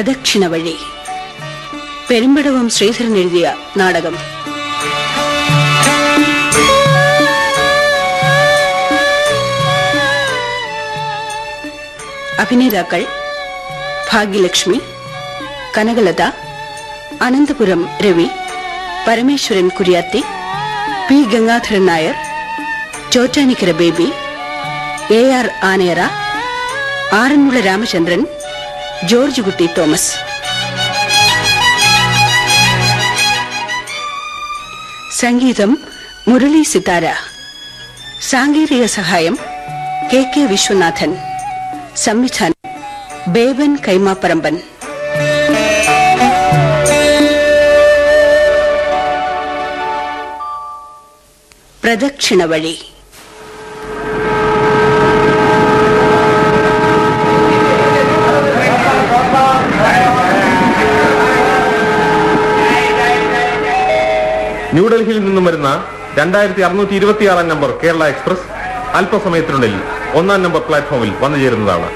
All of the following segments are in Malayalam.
പ്രദക്ഷിണ വഴി. പെരുമ്പടവം ശ്രീധരൻ എഴുതിയ നാടകം. അഭിനേതാക്കൾ Bhagyalakshmi Kanakalatha Ananthapuram Ravi Parameswaran Kuriyathi P Gangadharan Nair Chottanikkara Baby A R Anayara Aranmula Ramachandran George Kutty Thomas. സംഗീതം മുരളി സിതാര സാങ്കേതിക സഹായം കെ കെ വിശ്വനാഥൻ. സംവിധാനം ബേബൻ കൈമാപ്പറമ്പൻ. പ്രദക്ഷിണ വഴി. ന്യൂഡൽഹിയിൽ നിന്നും വരുന്ന രണ്ടായിരത്തി അറുന്നൂറ്റി ഇരുപത്തിയാറാം നമ്പർ കേരള എക്സ്പ്രസ് അല്പസമയത്തിനുള്ളിൽ ഒന്നാം നമ്പർ പ്ലാറ്റ്ഫോമിൽ വന്നു ചേരുന്നതാണ്.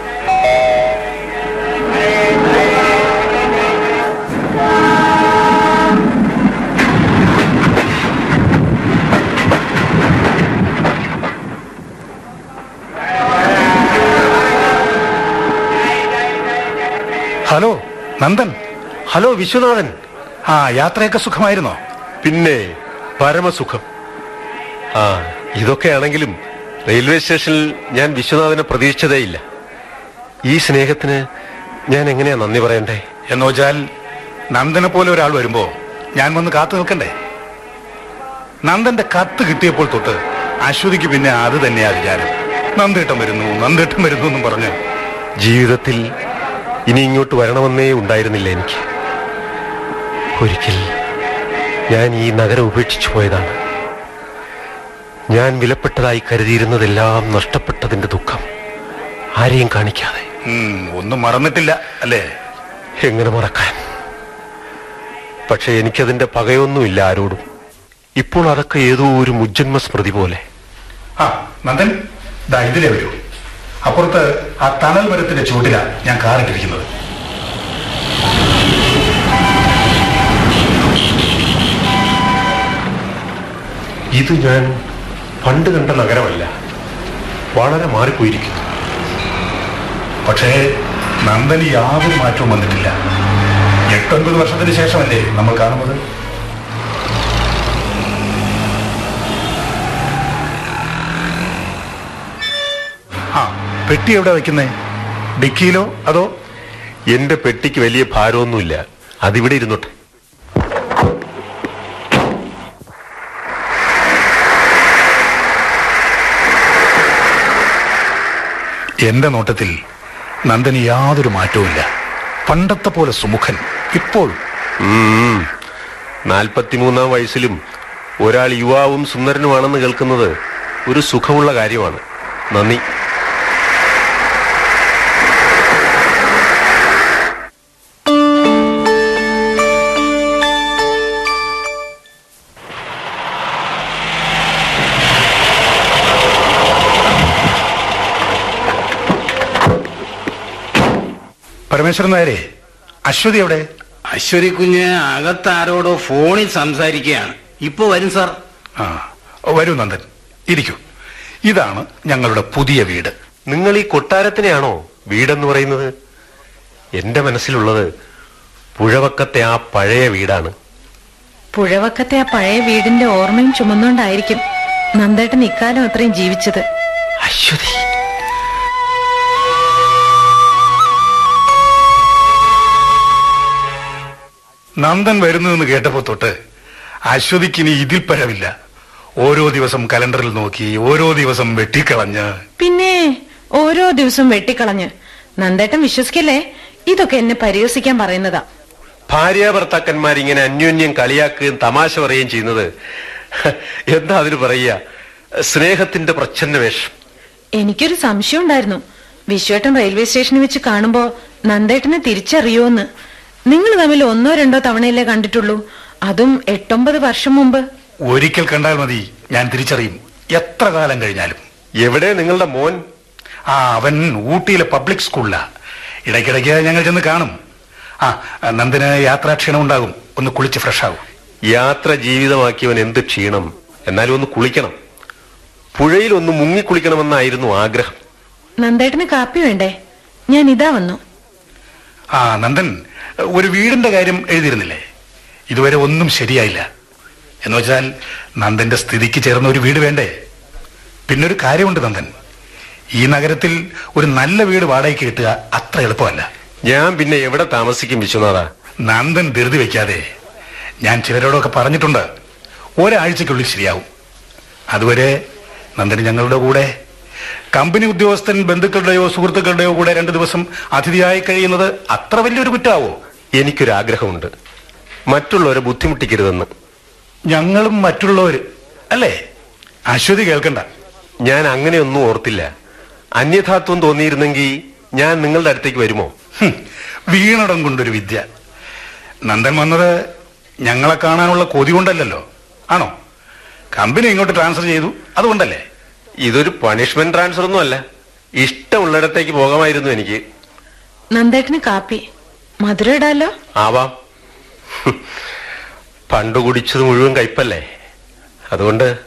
ഹലോ നന്ദൻ. ഹലോ വിശ്വനാഥൻ. ആ യാത്രയൊക്കെ സുഖമായിരുന്നോ? പിന്നെ പരമസുഖം. ആ ഇതൊക്കെയാണെങ്കിലും റെയിൽവേ സ്റ്റേഷനിൽ ഞാൻ വിശ്വനാഥനെ പ്രതീക്ഷിച്ചതേയില്ല ഈ സ്നേഹത്തിന് ഞാൻ എങ്ങനെയാ നന്ദി പറയണ്ടേ? എന്ന് വെച്ചാൽ നന്ദനെ പോലെ ഒരാൾ വരുമ്പോ ഞാൻ വന്ന് കാത്തു നിൽക്കണ്ടേ? നന്ദന്റെ കത്ത് കിട്ടിയപ്പോൾ തൊട്ട് അശ്വതിക്ക് പിന്നെ അത് തന്നെയാ വിചാരം. നന്ദേട്ടം വരുന്നു നന്ദേട്ടം വരുന്നു എന്നും പറഞ്ഞു ജീവിതത്തിൽ ഇനി ഇങ്ങോട്ട് വരണമെന്നേ ഉണ്ടായിരുന്നില്ല എനിക്ക്. ഒരിക്കൽ ഞാൻ ഈ നഗരം ഉപേക്ഷിച്ചു പോയതാണ്. ഞാൻ വിലപ്പെട്ടതായി കരുതിയിരുന്നതെല്ലാം നഷ്ടപ്പെട്ടതിന്റെ ദുഃഖം. ആരെയും കാണിക്കാതെ. ഒന്നും മറന്നിട്ടില്ല അല്ലേ? എങ്ങനെ മറക്കാൻ? പക്ഷെ എനിക്കതിന്റെ പകയൊന്നുമില്ല ആരോടും. ഇപ്പോൾ അതൊക്കെ ഏതോ ഒരു മുജ്ജന്മ സ്മൃതി പോലെ. ആ നന്ദൻ ദാ ഇതിലേ വരൂ. അപ്പുറത്ത് ആ തണൽ മരത്തിന്റെ ചൂട്ടിലാണ് ഞാൻ കാറിട്ടിരിക്കുന്നത്. ഇത് ഞാൻ പണ്ട് കണ്ട നഗരമല്ല. വളരെ മാറിപ്പോയിരിക്കുന്നു. പക്ഷേ നന്ദന് യാതൊരു മാറ്റവും വന്നിട്ടില്ല. എട്ടൊൻപത് വർഷത്തിന് ശേഷമല്ലേ നമ്മൾ കാണുന്നത്? ആ പെട്ടി എവിടെ വെക്കുന്നേ? ഡിക്കിയിലോ അതോ? എന്റെ പെട്ടിക്ക് വലിയ ഭാരമൊന്നുമില്ല. അതിവിടെ ഇരുന്നോട്ടെ. എന്റെ നോട്ടത്തിൽ നന്ദന് യാതൊരു മാറ്റവുമില്ല. പണ്ടത്തെ പോലെ സുമുഖൻ ഇപ്പോൾ. നാൽപ്പത്തിമൂന്നാം വയസ്സിലും ഒരാൾ യുവാവും സുന്ദരനുമാണെന്ന് കേൾക്കുന്നത് ഒരു സുഖമുള്ള കാര്യമാണ്. നന്ദി. പരമേശ്വരൻ നായരെ അശ്വതി എവിടെ? അശ്വതി കുഞ്ഞ് അകത്താരോടോ ഫോണിൽ സംസാരിക്കുകയാണ്. ഇപ്പൊ വരും സാർ. ആ വരൂ നന്ദൻ. ഇരിക്കൂ. ഇതാണ് ഞങ്ങളുടെ പുതിയ വീട്. നിങ്ങൾ ഈ കൊട്ടാരത്തിനെയാണോ വീടെന്ന് പറയുന്നത്? എന്റെ മനസ്സിലുള്ളത് പുഴവക്കത്തെ ആ പഴയ വീടാണ്. പുഴവക്കത്തെ ആ പഴയ വീടിന്റെ ഓർമ്മയും ചുമന്നുകൊണ്ടായിരിക്കും നന്ദേട്ടൻ ഇക്കാലം അത്രയും ജീവിച്ചത്. അശ്വതി. നന്ദൻ വരുന്നതെന്ന് കേട്ടപ്പോ തൊട്ട് അശ്വതിക്ക് ഇനി ഇതിൽ പഴവില്ല ഓരോ ദിവസം കലണ്ടറിൽ നോക്കി ഓരോ ദിവസം വെട്ടിക്കളഞ്ഞ്. പിന്നെ ഓരോ ദിവസം വെട്ടിക്കളഞ്ഞ്. നന്ദേട്ടൻ വിശ്വസിക്കല്ലേ? ഇതൊക്കെ എന്നെ പരിഹസിക്കാൻ പറയുന്നതാ. ഭാര്യ ഭർത്താക്കന്മാരിങ്ങനെ അന്യോന്യം കളിയാക്കുകയും തമാശ പറയുകയും ചെയ്യുന്നത്. എന്താ അതിന് പറയുക? സ്നേഹത്തിന്റെ പ്രച്ഛന്ന വേഷം എനിക്കൊരു സംശയം ഉണ്ടായിരുന്നു. വിശ്വേട്ടൻ റെയിൽവേ സ്റ്റേഷനിൽ വെച്ച് കാണുമ്പോ നന്ദേട്ടനെ തിരിച്ചറിയോന്ന്. നിങ്ങൾ തമ്മിൽ ഒന്നോ രണ്ടോ തവണയല്ലേ കണ്ടിട്ടുള്ളൂ. അതും എട്ടൊമ്പത് വർഷം മുമ്പ്. ഒരിക്കൽ കണ്ടാൽ മതി. ഞാൻ തിരിച്ചറിയും. എത്ര കാലം കഴിഞ്ഞാലും. എവിടെ നിങ്ങളുടെ മോൻ? ആ അവൻ ഊട്ടിയിലെ പബ്ലിക് സ്കൂളിലാ. ഇടയ്ക്കിടയ്ക്ക് ഞങ്ങൾ ചെന്ന് കാണും. ആ നന്ദന് യാത്രാക്ഷീണം ഉണ്ടാകും ഒന്ന് കുളിച്ച് ഫ്രഷ് ആകും യാത്ര ജീവിതമാക്കിയവൻ എന്ത് ക്ഷീണം? എന്നാലും ഒന്ന് കുളിക്കണം. പുഴയിൽ ഒന്ന് മുങ്ങി കുളിക്കണമെന്നായിരുന്നു ആഗ്രഹം. നന്ദേട്ടന് കാപ്പി വേണ്ടേ? ഞാൻ ഇതാ വന്നു. ആ നന്ദൻ ഒരു വീടിന്റെ കാര്യം എഴുതിയിരുന്നില്ലേ? ഇതുവരെ ഒന്നും ശരിയായില്ല. എന്ന് വെച്ചാൽ നന്ദന്റെ സ്ഥിതിക്ക് ചേർന്ന ഒരു വീട് വേണ്ടേ? പിന്നൊരു കാര്യമുണ്ട് നന്ദൻ. ഈ നഗരത്തിൽ ഒരു നല്ല വീട് വാടകയ്ക്ക് കിട്ടുക അത്ര എളുപ്പമല്ല. ഞാൻ പിന്നെ എവിടെ താമസിക്കും വിശ്വനാഥ? നന്ദൻ ധൃതി വെക്കാതെ ഞാൻ ചിലരോടൊക്കെ പറഞ്ഞിട്ടുണ്ട് ഒരാഴ്ചക്കുള്ളിൽ ശരിയാവും. അതുവരെ നന്ദന് ഞങ്ങളുടെ കൂടെ കമ്പനി ഉദ്യോഗസ്ഥൻ ബന്ധുക്കളുടെയോ സുഹൃത്തുക്കളുടെയോ കൂടെ രണ്ടു ദിവസം അതിഥിയായി കഴിയുന്നത് അത്ര വലിയൊരു കുറ്റാവോ? എനിക്കൊരാഗ്രഹമുണ്ട്. മറ്റുള്ളവരെ ബുദ്ധിമുട്ടിക്കരുതെന്ന്. ഞങ്ങളും മറ്റുള്ളവര്. അല്ലേ? അശ്വതി കേൾക്കണ്ട. ഞാൻ അങ്ങനെയൊന്നും ഓർത്തില്ല. അന്യഥാത്വം തോന്നിയിരുന്നെങ്കിൽ ഞാൻ നിങ്ങളുടെ അടുത്തേക്ക് വരുമോ? വീണടം കൊണ്ടൊരു വിദ്യ. നന്ദൻ വന്നത് ഞങ്ങളെ കാണാനുള്ള കൊതി കൊണ്ടല്ലല്ലോ. ആണോ? കമ്പനി ഇങ്ങോട്ട് ട്രാൻസ്ഫർ ചെയ്തു. അതുകൊണ്ടല്ലേ? ഇതൊരു പണിഷ്മെന്റ് ട്രാൻസ്ഫർ ഒന്നും അല്ല ഇഷ്ടമുള്ളിടത്തേക്ക് പോകാമായിരുന്നു എനിക്ക്. നന്ദേട്ടന് കാപ്പി. മധുരം ഇടാലോ? ആവാം. പണ്ട് കുടിച്ചത് മുഴുവൻ കയ്പല്ലേ? അതുകൊണ്ട്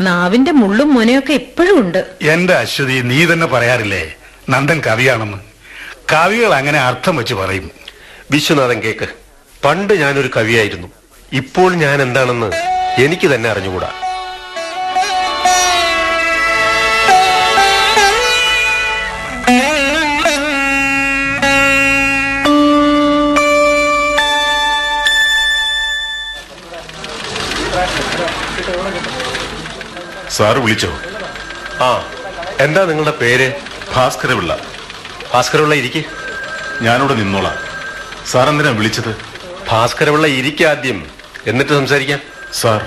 നാവിന്റെ മുള്ളും മുനയൊക്കെ ഇപ്പോഴും ഉണ്ട്. എന്റെ അശ്വതി നീ തന്നെ പറയാറില്ലേ? നന്ദൻ കവിയാണെന്ന്. കവികൾ അങ്ങനെ അർത്ഥം വെച്ച് പറയും. വിശ്വനാഥൻ കേക്ക് പണ്ട് ഞാനൊരു കവിയായിരുന്നു. ഇപ്പോൾ ഞാൻ എന്താണെന്ന് എനിക്ക് തന്നെ അറിഞ്ഞുകൂടാ. സാറ് വിളിച്ചോ? ആ എന്താ നിങ്ങളുടെ പേര്? ഭാസ്കരപിള്ള. ഭാസ്കരപിള്ള ഇരിക്കെ. ഞാനിവിടെ നിന്നോളാം. സാർ എന്തിനാ വിളിച്ചത്? ഭാസ്കരപിള്ള ഇരിക്കെ ആദ്യം. എന്നിട്ട് സംസാരിക്കാം. സാർ.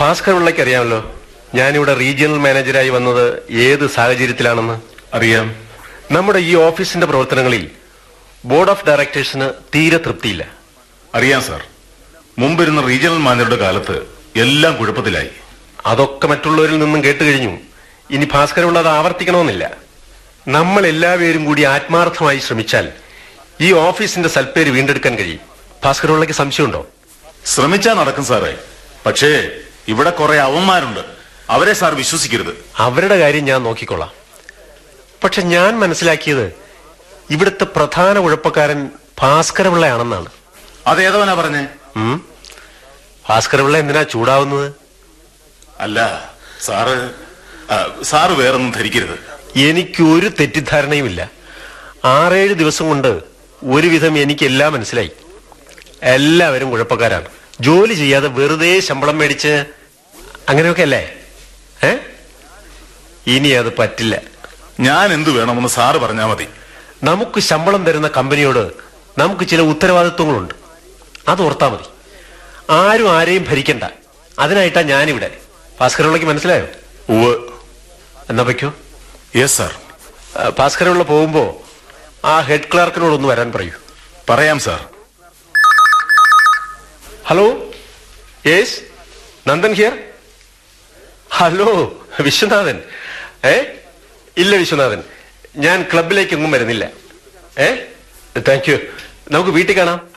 ഭാസ്കരപിള്ളയ്ക്ക് അറിയാമല്ലോ ഞാനിവിടെ റീജിയണൽ മാനേജരായി വന്നത് ഏത് സാഹചര്യത്തിലാണെന്ന്. അറിയാം. നമ്മുടെ ഈ ഓഫീസിന്റെ പ്രവർത്തനങ്ങളിൽ ബോർഡ് ഓഫ് ഡയറക്ടേഴ്സിന് തീരെ തൃപ്തിയില്ല. അറിയാം സാർ. മുമ്പിരുന്ന റീജിയണൽ മാനേജറുടെ കാലത്ത് എല്ലാം കുഴപ്പത്തിലായി. അതൊക്കെ മറ്റുള്ളവരിൽ നിന്നും കേട്ട് കഴിഞ്ഞു. ഇനി ഭാസ്കരപിള്ള അത് ആവർത്തിക്കണമെന്നില്ല. നമ്മൾ എല്ലാവരും കൂടി ആത്മാർത്ഥമായി ശ്രമിച്ചാൽ ഈ ഓഫീസിന്റെ സൽപ്പേര് വീണ്ടെടുക്കാൻ കഴിയും. ഭാസ്കരമുള്ളക്ക് സംശയമുണ്ടോ? ശ്രമിച്ചാ നടക്കും സാറേ. പക്ഷേ ഇവിടെ കുറെ അവന്മാരുണ്ട്. അവരെ സാർ വിശ്വസിക്കരുത്. അവരുടെ കാര്യം ഞാൻ നോക്കിക്കൊള്ളാം. പക്ഷെ ഞാൻ മനസ്സിലാക്കിയത് ഇവിടുത്തെ പ്രധാന ഉഴപ്പക്കാരൻ ഭാസ്കരപിള്ളയാണെന്നാണ്. അതേതവനാ പറഞ്ഞേ? ഭാസ്കരപിള്ള എന്തിനാ ചൂടാവുന്നത്? അല്ല സാറ് സാറ് വേറൊന്നും ധരിക്കരുത്. എനിക്കൊരു തെറ്റിദ്ധാരണയുമില്ല. ആറേഴ് ദിവസം കൊണ്ട് ഒരുവിധം എനിക്കെല്ലാം മനസ്സിലായി. എല്ലാവരും കുഴപ്പക്കാരാണ്. ജോലി ചെയ്യാതെ വെറുതെ ശമ്പളം മേടിച്ച് അങ്ങനെയൊക്കെ അല്ലേ? ഏ? ഇനി അത് പറ്റില്ല. ഞാൻ എന്തു വേണമെന്ന് സാറ് പറഞ്ഞാൽ മതി. നമുക്ക് ശമ്പളം തരുന്ന കമ്പനിയോട് നമുക്ക് ചില ഉത്തരവാദിത്വങ്ങളുണ്ട്. അത് ഓർത്താ മതി. ആരും ആരെയും ഭരിക്കണ്ട. അതിനായിട്ടാ ഞാനിവിടെ. ഭാസ്കരപിള്ളയ്ക്ക് മനസ്സിലായോ? ഉവ് എന്നാ വയ്ക്കോ യെസ് സാർ ഭാസ്കരപിള്ള പോകുമ്പോ ആ ഹെഡ് ക്ലാർക്കിനോടൊന്ന് വരാൻ പറയൂ. പറയാം sir hello? Yes Nandan here? Hello Viswanathan. ഏ? ഇല്ല വിശ്വനാഥൻ. ഞാൻ ക്ലബിലേക്കൊന്നും വരുന്നില്ല. ഏ? Thank you. നമുക്ക് വീട്ടിൽ കാണാം.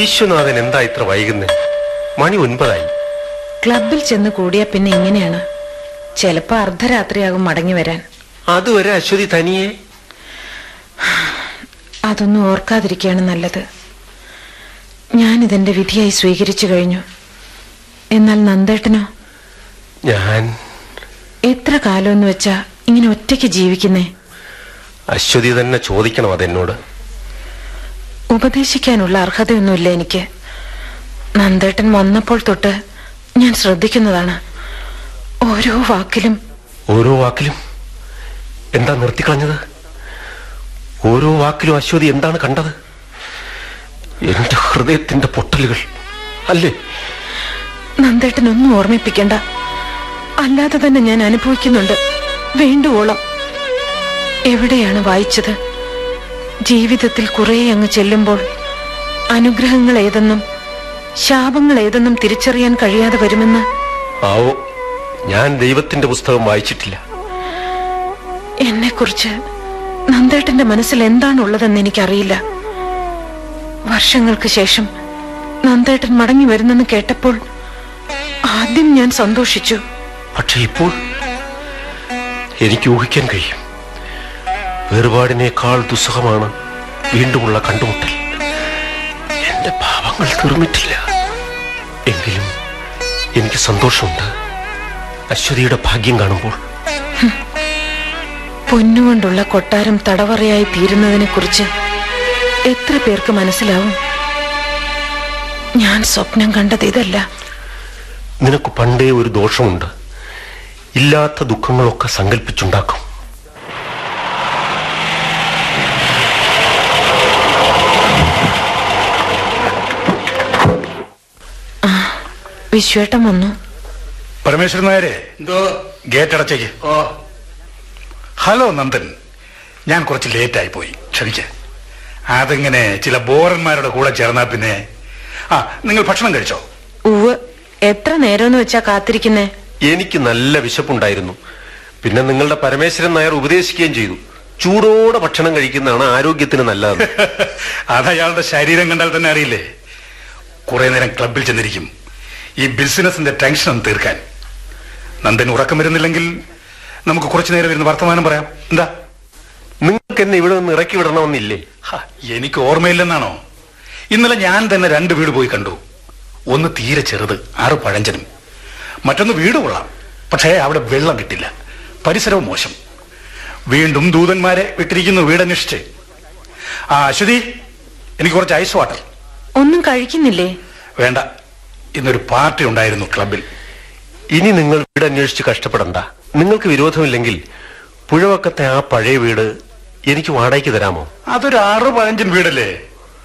വിശ്വനാഥൻ എന്താ ഇത്ര വൈകുന്നത് മണി ഒൻപതായി. ക്ലബിൽ ചെന്ന് കൂടിയാ പിന്നെ ഇങ്ങനെയാണ്. ചിലപ്പോ അർദ്ധരാത്രിയാകും മടങ്ങി വരാൻ. അതുവരെ അശ്വതി തനിയെ? അതൊന്നും ഓർക്കാതിരിക്കുകയാണ് നല്ലത്. ഞാൻ ഇതെന്റെ വിധിയായി സ്വീകരിച്ചു കഴിഞ്ഞു. എന്നാൽ നന്ദേട്ടനോ? ഞാൻ. എത്ര കാലമെന്ന് വെച്ചാ ഇങ്ങനെ ഒറ്റയ്ക്ക് ജീവിക്കുന്നേ? അശ്വതി തന്നെ ചോദിക്കണം അതെന്നോട്. ഉപദേശിക്കാനുള്ള അർഹതയൊന്നുമില്ല എനിക്ക്. നന്ദേട്ടൻ വന്നപ്പോൾ തൊട്ട് ഞാൻ ശ്രദ്ധിക്കുന്നതാണ്. ഓരോ വാക്കിലും ഓരോ വാക്കിലും? എന്താ നിർത്തിക്കളഞ്ഞത് ഓരോ വാക്കിലും അശ്വതി എന്താണ് കണ്ടത്? എന്റെ ഹൃദയത്തിന്റെ പൊട്ടലുകൾ. അല്ലേ? നന്ദേട്ടൻ ഒന്നും ഓർമ്മിപ്പിക്കണ്ട. അല്ലാതെ തന്നെ ഞാൻ അനുഭവിക്കുന്നുണ്ട്. വേണ്ടുവോളം. എവിടെയാണ് വായിച്ചത്? ജീവിതത്തിൽ കുറെ അങ്ങ് ചെല്ലുമ്പോൾ അനുഗ്രഹങ്ങൾ ഏതെന്നും ശാപങ്ങൾ ഏതെന്നും തിരിച്ചറിയാൻ കഴിയാതെ വരുമെന്ന് ആവോ ഞാൻ ദൈവത്തിന്റെ പുസ്തകം വായിച്ചിട്ടില്ല. എന്നെ കുറിച്ച് നന്ദേട്ടന്റെ മനസ്സിൽ എന്താണുള്ളതെന്ന് എനിക്കറിയില്ല. വർഷങ്ങൾക്ക് ശേഷം നന്ദേട്ടൻ മടങ്ങി വരുന്നെന്ന് കേട്ടപ്പോൾ ആദ്യം ഞാൻ സന്തോഷിച്ചു. പക്ഷെ ഇപ്പോൾ എനിക്ക് ഊഹിക്കാൻ കഴിയും. വേർപാടിനേക്കാൾ ദുസ്സഹമാണ് വീണ്ടുമുള്ള കണ്ടുമുട്ടൽ. എന്റെ പാപങ്ങൾ തീർന്നിട്ടില്ല. എങ്കിലും എനിക്ക് സന്തോഷമുണ്ട്. അശ്വതിയുടെ ഭാഗ്യം കാണുമ്പോൾ. പൊന്നുകൊണ്ടുള്ള കൊട്ടാരം തടവറയായി തീരുന്നതിനെ കുറിച്ച് എത്ര പേർക്ക് മനസ്സിലാവും? ഞാൻ സ്വപ്നം കണ്ടത് ഇതല്ല. നിനക്ക് പണ്ടേ ഒരു ദോഷമുണ്ട്. ഇല്ലാത്ത ദുഃഖങ്ങളൊക്കെ സങ്കല്പിച്ചുണ്ടാക്കും വിശ്വേട്ടം വന്നു. പരമേശ്വരൻ നായരെ എന്തോ? ഗേറ്റ് അടച്ചേക്ക്. ഓ. ഹലോ നന്ദൻ. ഞാൻ കുറച്ച് ലേറ്റായി പോയി. ക്ഷമിക്ക. അതിങ്ങനെ ചില ബോറന്മാരുടെ കൂടെ ചേർന്നാ പിന്നെ. ആ നിങ്ങൾ ഭക്ഷണം കഴിച്ചോ? ഉവ് എത്ര നേരമെന്ന് വെച്ചാ കാത്തിരിക്കുന്നേ? എനിക്ക് നല്ല വിശപ്പുണ്ടായിരുന്നു. പിന്നെ നിങ്ങളുടെ പരമേശ്വരൻ നായർ ഉപദേശിക്കുകയും ചെയ്തു. ചൂടോടെ ഭക്ഷണം കഴിക്കുന്നതാണ് ആരോഗ്യത്തിന് നല്ലത് അത് അയാളുടെ ശരീരം കണ്ടാൽ തന്നെ അറിയില്ലേ? കുറെ നേരം ക്ലബിൽ ചെന്നിരിക്കും. ഈ ബിസിനസിന്റെ ടെൻഷൻ ഒന്ന് തീർക്കാൻ. നന്ദൻ ഉറക്കം വരുന്നില്ലെങ്കിൽ നമുക്ക് കുറച്ചു നേരം ഇരുന്ന് വർത്തമാനം പറയാം. എന്താ? നിങ്ങൾക്ക് എന്നെ ഇവിടെ നിന്ന് ഇറക്കി വിടണമെന്നില്ലേ? എനിക്ക് ഓർമ്മയില്ലെന്നാണോ? ഇന്നലെ ഞാൻ തന്നെ രണ്ട് വീട് പോയി കണ്ടു. ഒന്ന് തീരെ ചെറുത് ആറ് പഴഞ്ചനും. മറ്റൊന്ന് വീട് കൊള്ളാം പക്ഷേ അവിടെ വെള്ളം കിട്ടില്ല. പരിസരവും മോശം. വീണ്ടും ദൂതന്മാരെ വിട്ടിരിക്കുന്നു വീടന്വേഷിച്ച്. ആ അശ്വതി എനിക്ക് കുറച്ച് ഐസ് വാട്ടർ. ഒന്നും കഴിക്കുന്നില്ലേ? വേണ്ട. ഇന്നൊരു പാർട്ടി ഉണ്ടായിരുന്നു ക്ലബിൽ. ഇനി നിങ്ങൾ വീട് അന്വേഷിച്ച് കഷ്ടപ്പെടണ്ട. നിങ്ങൾക്ക് വിരോധമില്ലെങ്കിൽ പുഴവക്കത്തെ ആ പഴയ വീട് എനിക്ക് വാടകയ്ക്ക് തരാമോ? അതൊരു ആറ് പതിനഞ്ചും വീടല്ലേ?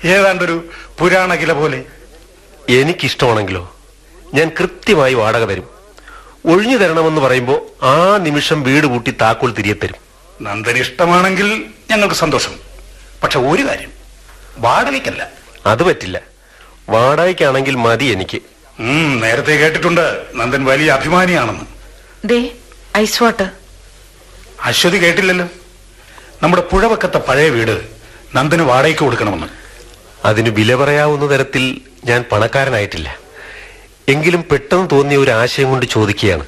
ഏതാണ്ടൊരു പുരാണ കില പോലെ. എനിക്കിഷ്ടമാണെങ്കിലോ? ഞാൻ കൃത്യമായി വാടക തരും. ഒഴിഞ്ഞു തരണമെന്ന് പറയുമ്പോ ആ നിമിഷം വീട് കൂട്ടി താക്കോൽ തിരികെ തരും. നന്ദന് ഇഷ്ടമാണെങ്കിൽ ഞങ്ങൾക്ക് സന്തോഷം. പക്ഷെ ഒരു കാര്യം വാടകയ്ക്കല്ല. അത് പറ്റില്ല. വാടകയ്ക്കാണെങ്കിൽ മതി എനിക്ക്. നേരത്തെ കേട്ടിട്ടുണ്ട്. നന്ദൻ വലിയ അഭിമാനിയാണെന്ന്. ദേ ഐസ് വാട്ടർ. അശ്വതി കേട്ടില്ലല്ലോ? നമ്മുടെ പുഴവക്കത്തെ പഴയ വീട് നന്ദന് വാടകയ്ക്ക് കൊടുക്കണമെന്ന്. അതിന് വില പറയാവുന്ന തരത്തിൽ ഞാൻ പണക്കാരനായിട്ടില്ല. എങ്കിലും പെട്ടെന്ന് തോന്നിയ ഒരു ആശയം കൊണ്ട് ചോദിക്കുകയാണ്.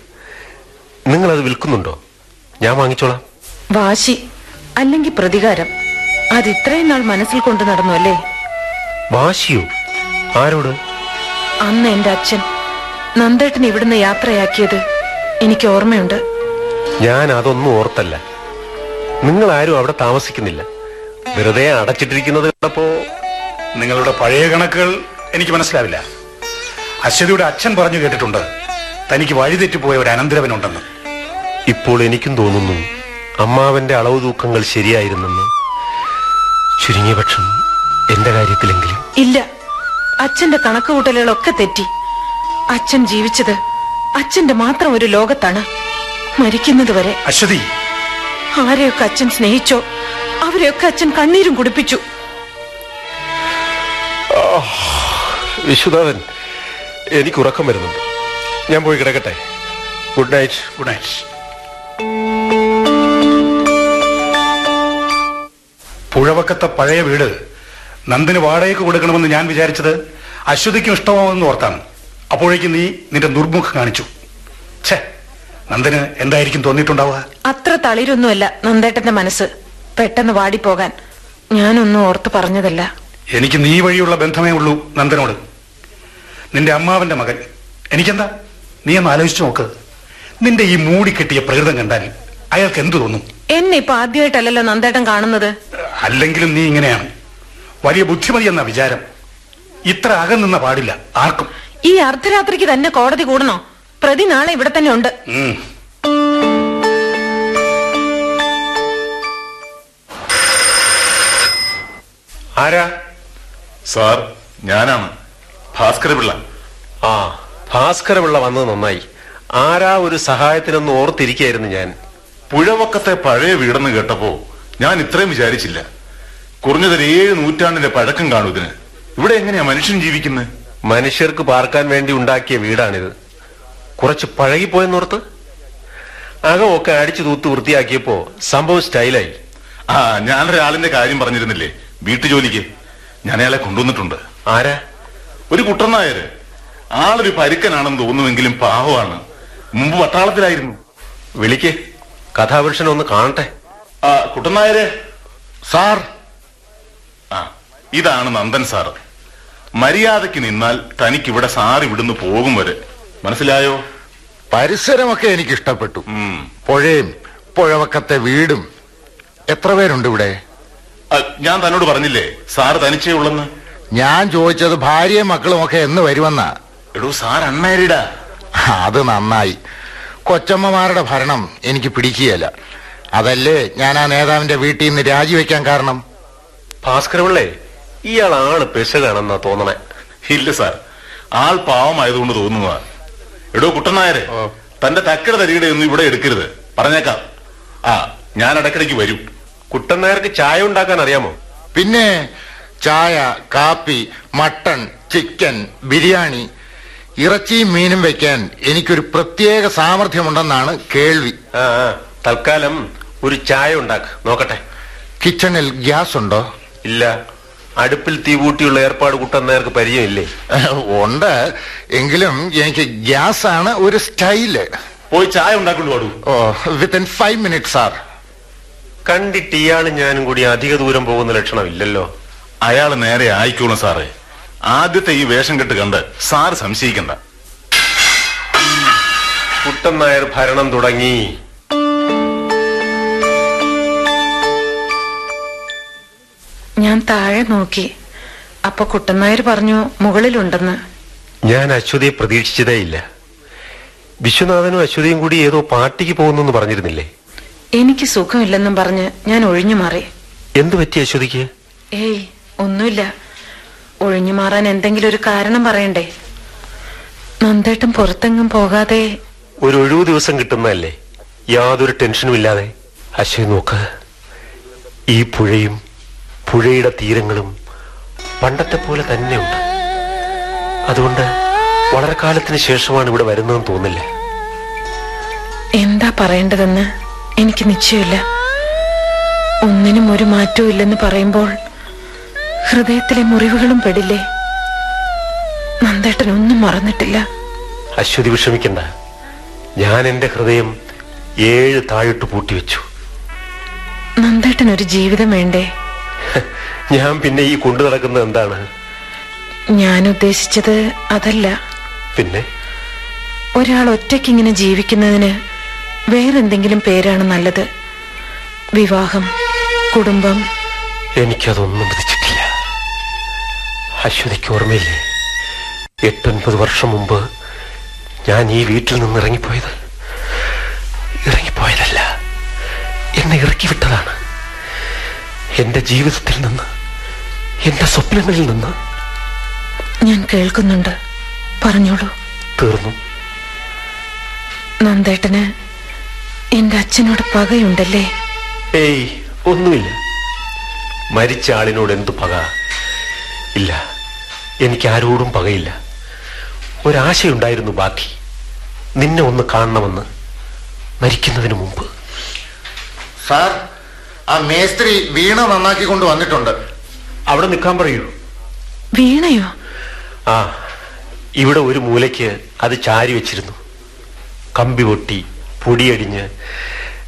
നിങ്ങൾ അത് വിൽക്കുന്നുണ്ടോ? ഞാൻ വാങ്ങിച്ചോളാം. വാശി അല്ലെങ്കിൽ പ്രതികാരം. അത് ഇത്രയും നാൾ മനസ്സിൽ കൊണ്ടു നടന്നു അല്ലേ? വാശിയോ? ആരോട്? അന്ന് എന്റെ അച്ഛൻ നന്ദേട്ടൻ ഇവിടുന്ന് യാത്രയാക്കിയത് എനിക്ക് ഓർമ്മയുണ്ട്. ഞാൻ അതൊന്നും ഓർത്തല്ല. നിങ്ങൾ ആരും അവിടെ താമസിക്കുന്നില്ല. വെറുതെ അടച്ചിട്ടിരിക്കുന്നത് കണ്ടപ്പോ നിങ്ങളുടെ പഴയ കണക്കുകൾ എനിക്ക് മനസ്സിലാവില്ല. അശ്വതിയുടെ അച്ഛൻ പറഞ്ഞു കേട്ടിട്ടുണ്ട് തനിക്ക് വഴിതെറ്റിപ്പോയ ഒരു അനന്തരവൻ ഉണ്ടെന്ന് ഇപ്പോൾ എനിക്കും തോന്നുന്നു അമ്മാവന്റെ അളവ് തൂക്കങ്ങൾ ശരിയായിരുന്നെന്ന്. ചുരുങ്ങിയ പക്ഷം എന്റെ കാര്യത്തിലെങ്കിലും. ഇല്ല. അച്ഛന്റെ കണക്കുകൂട്ടലുകളൊക്കെ തെറ്റി. അച്ഛൻ ജീവിച്ചത് അച്ഛന്റെ മാത്രം ഒരു ലോകത്താണ്. മരിക്കുന്നത് വരെ അശ്വതി. ആരെയൊക്കെ അച്ഛൻ സ്നേഹിച്ചോ? അവരെയൊക്കെ അച്ഛൻ കണ്ണീരും കുടിപ്പിച്ചു. വിശ്വനാഥൻ എനിക്ക് ഉറക്കം വരുന്നുണ്ട്. ഞാൻ പോയി കിടക്കട്ടെ. Good night. Good night. പുഴവക്കത്തെ പഴയ വീട് നന്ദിന് വാടകയ്ക്ക് കൊടുക്കണമെന്ന് ഞാൻ വിചാരിച്ചത് അശ്വതിക്കും ഇഷ്ടമാവുമെന്ന് ഓർത്താണ്. അപ്പോഴേക്കും നീ നിന്റെ ദുർമുഖം കാണിച്ചു. ഛേ നന്ദന് എന്തായിരിക്കും തോന്നിയിട്ടുണ്ടാവുക? അത്ര തളിരൊന്നുമല്ല നന്ദേട്ടന്റെ മനസ്സ്. പെട്ടെന്ന് വാടിപ്പോകാൻ ഞാനൊന്നും ഓർത്ത് പറഞ്ഞതല്ല. എനിക്ക് നീ വഴിയുള്ള ബന്ധമേ ഉള്ളൂ നന്ദനോട്. നിന്റെ അമ്മാവന്റെ മകൻ. എനിക്കെന്താ? നീ ഒന്ന് ആലോചിച്ചു നോക്ക്. നിന്റെ ഈ മൂടി കെട്ടിയ പ്രകൃതം കണ്ടാൽ അയാൾക്ക് എന്തു തോന്നും? എന്നെ ഇപ്പൊ ആദ്യമായിട്ടല്ലല്ലോ നന്ദേട്ടൻ കാണുന്നത്. അല്ലെങ്കിലും നീ ഇങ്ങനെയാണ്. വലിയ ബുദ്ധിമതി എന്ന വിചാരം. ഇത്ര അകന്നുന്ന പാടില്ല. ആർക്കും. ഈ അർദ്ധരാത്രിക്ക് തന്നെ കോടതി കൂടണോ? പ്രതി നാളെ ഇവിടെ തന്നെ ഉണ്ട്. ആരാ? സാർ ഞാനാണ്. ഭാസ്കരപിള്ള ആ ഭാസ്കരപിള്ള വന്നത് നന്നായി. ആരാ ഒരു സഹായത്തിനൊന്ന് ഓർത്തിരിക്കായിരുന്നു ഞാൻ. പുഴവക്കത്തെ പഴയ വീടെന്ന് കേട്ടപ്പോ ഞാൻ ഇത്രയും വിചാരിച്ചില്ല. കുറഞ്ഞതൊരു ഏഴ് നൂറ്റാണ്ടിന്റെ പഴക്കം കാണും ഇതിന്. ഇവിടെ എങ്ങനെയാ മനുഷ്യൻ ജീവിക്കുന്നത് മനുഷ്യർക്ക് പാർക്കാൻ വേണ്ടി ഉണ്ടാക്കിയ വീടാണിത്. കുറച്ച് പഴകിപ്പോയെന്നോർത്ത്? അകമൊക്കെ അടിച്ചു തൂത്ത് വൃത്തിയാക്കിയപ്പോ സംഭവം സ്റ്റൈലായി. ആ ഞാനൊരാളിന്റെ കാര്യം പറഞ്ഞിരുന്നില്ലേ? വീട്ടുജോലിക്ക്. ഞാൻ അയാളെ കൊണ്ടുവന്നിട്ടുണ്ട്. ആരാ? ഒരു കുട്ടനായര്. ആളൊരു പരുക്കനാണെന്ന് തോന്നുമെങ്കിലും പാവമാണ്. മുമ്പ് പട്ടാളത്തിലായിരുന്നു. വിളിക്കേ. കഥാപുരുഷനെ ഒന്ന് കാണട്ടെ. ആ കുട്ടനായരെ. സാർ. ഇതാണ് നന്ദൻ സാറ്. മര്യാദയ്ക്ക് നിന്നാൽ തനിക്ക് ഇവിടെ സാർ ഇവിടുന്ന് പോകും വരെ. മനസ്സിലായോ? പരിസരമൊക്കെ എനിക്ക് ഇഷ്ടപ്പെട്ടു പുഴയും പുഴവക്കത്തെ വീടും. എത്ര പേരുണ്ട് ഇവിടെ? ഞാൻ തന്നോട് പറഞ്ഞില്ലേ സാറ് തനിച്ചേ ഉള്ളെന്ന്? ഞാൻ ചോദിച്ചത് ഭാര്യയും മക്കളും ഒക്കെ എന്ന് വരുമെന്നാ. എടോ സാർ അണ്ണേരിടാ അത് നന്നായി. കൊച്ചമ്മമാരുടെ ഭരണം എനിക്ക് പിടിക്കുകയല്ല. അതല്ലേ ഞാൻ ആ നേതാവിന്റെ വീട്ടിൽ നിന്ന് രാജിവെക്കാൻ കാരണം? ഭാസ്കരപിള്ളേ ഇയാൾ പിശകാണെന്നാ തോന്നണേ. ഇല്ല സാർ. ആൾ പാവമായതുകൊണ്ട് തോന്നുന്നതാ. എടോ കുട്ടനായരെ തന്റെ തക്കട തരികടെ ഒന്നും ഇവിടെ എടുക്കരുത്. പറഞ്ഞേക്കാം. ആ ഞാൻ ഇടക്കിടയ്ക്ക് വരും. കുട്ടൻ നായർക്ക് ചായ ഉണ്ടാക്കാൻ അറിയാമോ? പിന്നെ ചായ കാപ്പി മട്ടൺ ചിക്കൻ ബിരിയാണി ഇറച്ചിയും മീനും വെക്കാൻ എനിക്കൊരു പ്രത്യേക സാമർഥ്യമുണ്ടെന്നാണ് കേൾവി. തൽക്കാലം ഒരു ചായ ഉണ്ടാക്ക. നോക്കട്ടെ. കിച്ചണിൽ ഗ്യാസ് ഉണ്ടോ ഇല്ല. അടുപ്പിൽ തീ കൂട്ടിയുള്ള ഏർപ്പാട് കൂട്ടാൻ നേർക്ക് പരിചയമില്ലേ? ഉണ്ട്. എങ്കിലും എനിക്ക് ഗ്യാസ് ആണ് ഒരു സ്റ്റൈൽ. പോയി ചായ ഉണ്ടാക്കൊണ്ട് പാടൂ. ഓ വിത്തിൻ ഫൈവ് മിനിറ്റ്സ് സാർ കണ്ടിട്ട് ഇയാളും ഞാനും കൂടി അധിക ദൂരം പോകുന്ന ലക്ഷണം ഇല്ലല്ലോ അയാൾ നേരെ ആയിക്കോളും സാറേ. ആദ്യത്തെ ഈ വേഷം കെട്ട് കണ്ട് സാറ് സംശയിക്കണ്ട. കുട്ടൻ നായർ ഭരണം തുടങ്ങി. ഞാൻ താഴെ നോക്കി. അപ്പൊ കുട്ടനായർ പറഞ്ഞു മുകളിലുണ്ടെന്ന്. ഞാൻ അശ്വതിയെ പ്രതീക്ഷിച്ചതേയില്ല വിശ്വനാഥനും അശ്വതിയും കൂടി ഏതോ പാർട്ടിക്ക് പോകുന്നു പറഞ്ഞിരുന്നില്ലേ? എനിക്ക് സുഖമില്ലെന്നും പറഞ്ഞ് ഞാൻ ഒഴിഞ്ഞു മാറി. എന്തു പറ്റി അശ്വതിക്ക്? ഏയ് ഒന്നുമില്ല. ഒഴിഞ്ഞു മാറാൻ എന്തെങ്കിലും ഒരു കാരണം പറയണ്ടേ? നന്ദേട്ടം പുറത്തെങ്ങും പോകാതെ. ഒരു ഒഴിവു ദിവസം കിട്ടുന്നതല്ലേ? യാതൊരു ടെൻഷനും ഇല്ലാതെ. അശ്വതി നോക്ക്. ഈ പുഴയും പുഴയുടെ തീരങ്ങളും പണ്ടത്തെ പോലെ തന്നെയുണ്ട്. അതുകൊണ്ട് വളരെ കാലത്തിന് ശേഷമാണ് ഇവിടെ വരുന്നതെന്ന് തോന്നില്ല എന്താ പറയേണ്ടതെന്ന് എനിക്ക് നിശ്ചയമില്ല. ഒന്നിനും ഒരു മാറ്റവും ഇല്ലെന്ന് പറയുമ്പോൾ ഹൃദയത്തിലെ മുറിവുകളും പെടില്ലേ? നന്ദേട്ടൻ ഒന്നും മറന്നിട്ടില്ല. അശ്വതി വിഷമിക്കണ്ട. ഞാൻ എന്റെ ഹൃദയം ഏഴ് താഴിട്ട് പൂട്ടിവെച്ചു. നന്ദേട്ടൻ ഒരു ജീവിതം വേണ്ടേ? ഞാൻ പിന്നെ ഈ കൊണ്ടു നടക്കുന്നത് എന്താണ്? ഞാൻ ഉദ്ദേശിച്ചത് അതല്ല. പിന്നെ? ഒരാൾ ഒറ്റക്കിങ്ങനെ ജീവിക്കുന്നതിന് വേറെന്തെങ്കിലും പേരാണ് നല്ലത്. വിവാഹം കുടുംബം. എനിക്കതൊന്നും വിധിച്ചിട്ടില്ല. അശ്വതിക്ക് ഓർമ്മയില്ലേ? എട്ടൊൻപത് വർഷം മുമ്പ് ഞാൻ ഈ വീട്ടിൽ നിന്ന് ഇറങ്ങിപ്പോയത് ഇറങ്ങിപ്പോയതല്ല. എന്നെ ഇറക്കി വിട്ടതാണ് എന്റെ ജീവിതത്തിൽ നിന്ന് എന്റെ സ്വപ്നങ്ങളിൽ നിന്ന്. ഞാൻ കേൾക്കുന്നുണ്ട്. പറഞ്ഞോളൂ. തീർന്നു. നന്ദേട്ടന് എന്റെ അച്ഛനോട് പകയുണ്ടല്ലേ? ഏയ് ഒന്നുമില്ല. മരിച്ച ആളിനോട് എന്തു പക? ഇല്ല. എനിക്ക് ആരോടും പകയില്ല. ഒരാശയുണ്ടായിരുന്നു ബാക്കി. നിന്നെ ഒന്ന് കാണണമെന്ന് മരിക്കുന്നതിന് മുമ്പ്. സാർ ആ മേസ്ത്രി വീണ നന്നാക്കി കൊണ്ട് വന്നിട്ടുണ്ട്. അവിടെ നിൽക്കാൻ പറയൂ. വീണയോ? ആ ഇവിടെ ഒരു മൂലയ്ക്ക് അത് ചാരി വെച്ചിരുന്നു. കമ്പി പൊട്ടി പൊടിയടിഞ്ഞ്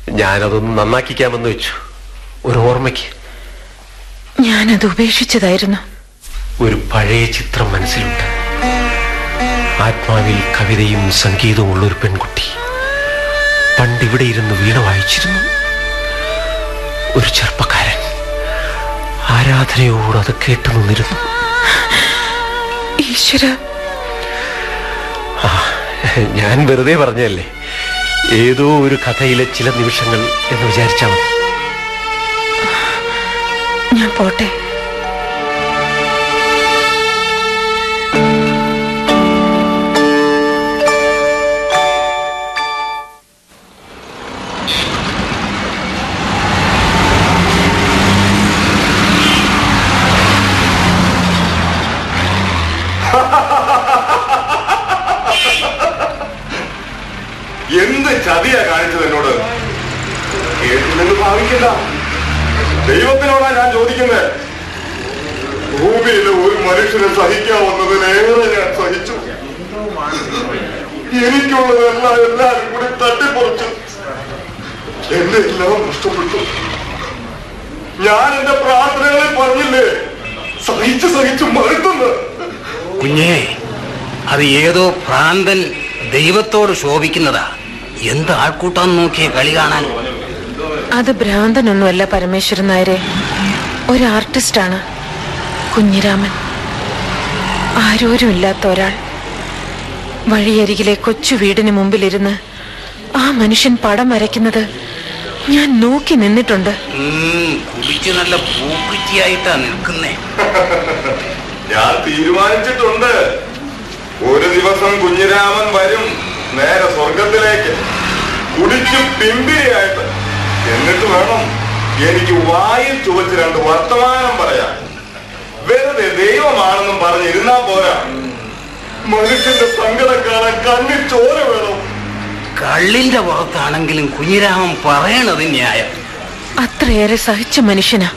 ഞാനതൊന്ന് നന്നാക്കിക്കാമെന്ന് വെച്ചു. ഒരു ഓർമ്മയ്ക്ക്. ഞാനത് ഉപേക്ഷിച്ചതായിരുന്നു. ഒരു പഴയ ചിത്രം മനസ്സിലുണ്ട്. ആത്മാവിൽ കവിതയും സംഗീതവും ഉള്ള ഒരു പെൺകുട്ടി പണ്ടിവിടെ ഇരുന്ന് വീണ വായിച്ചിരുന്നു. ഒരു ചെറുപ്പക്കാരൻ. ആരാധനയോട് അത് കേട്ടു നിന്നിരുന്നു. ഈശ്വര. ഞാൻ വെറുതെ പറഞ്ഞല്ലേ ഏതോ ഒരു കഥയിലെ ചില നിമിഷങ്ങൾ എന്ന് വിചാരിച്ചാൽ ഞാൻ പോട്ടെ. ഒരു മനുഷ്യനെ സഹിക്കാവുന്നതിനേറെ ഞാൻ സഹിച്ചു. എനിക്കുള്ളതെല്ലാം എല്ലാരും കൂടി തട്ടിപ്പറിച്ചു. എന്റെ എല്ലാം നഷ്ടപ്പെട്ടു. ഞാൻ എന്റെ പ്രാർത്ഥനകളെ പറഞ്ഞില്ലേ? സഹിച്ച് സഹിച്ച് മടുത്തുന്നു കുഞ്ഞേ അത് ഏതോ ഭ്രാന്തൻ ദൈവത്തോട് ശോഭിക്കുന്നതാ. എന്ത് ആൾക്കൂട്ടം നോക്കിയ കളി കാണാൻ? അത് ഭ്രാന്തനൊന്നുമല്ല പരമേശ്വരൻ നായരെ. ഒരു ആർട്ടിസ്റ്റാണ് കുഞ്ഞിരാമൻ. ആരോരും ഇല്ലാത്ത ഒരാൾ വഴിയരികിലെ കൊച്ചു വീടിന് മുമ്പിലിരുന്ന് ആ മനുഷ്യൻ പടം വരയ്ക്കുന്നത് ഞാൻ നോക്കി നിന്നിട്ടുണ്ട്. കുടിച്ച് നല്ല പൂക്കുറ്റിയായിട്ടാ നിൽക്കുന്നേ. ഞാൻ തീരുമാനിച്ചിട്ടുണ്ട്. ഒരു ദിവസം കുഞ്ഞിരാമൻ വരും നേരെ സ്വർഗത്തിലേക്ക്. കുടിച്ച് പിമ്പിരിയായിട്ട്. എന്നിട്ട് വേണം എനിക്ക് വായിൽ ചുവച്ച് രണ്ട് വർത്തമാനം പറയാൻ. വെറുതെ ദൈവമാണെന്നും പറഞ്ഞിരുന്നാ പോരാ. മനുഷ്യന്റെ സങ്കടം കാണാൻ കണ്ണിൽ ചോര വേണം. കള്ളിന്റെ പുറത്താണെങ്കിലും കുഞ്ഞിരാമൻ പറയണത് ന്യായം. അത്രയേറെ സഹിച്ച മനുഷ്യനാ.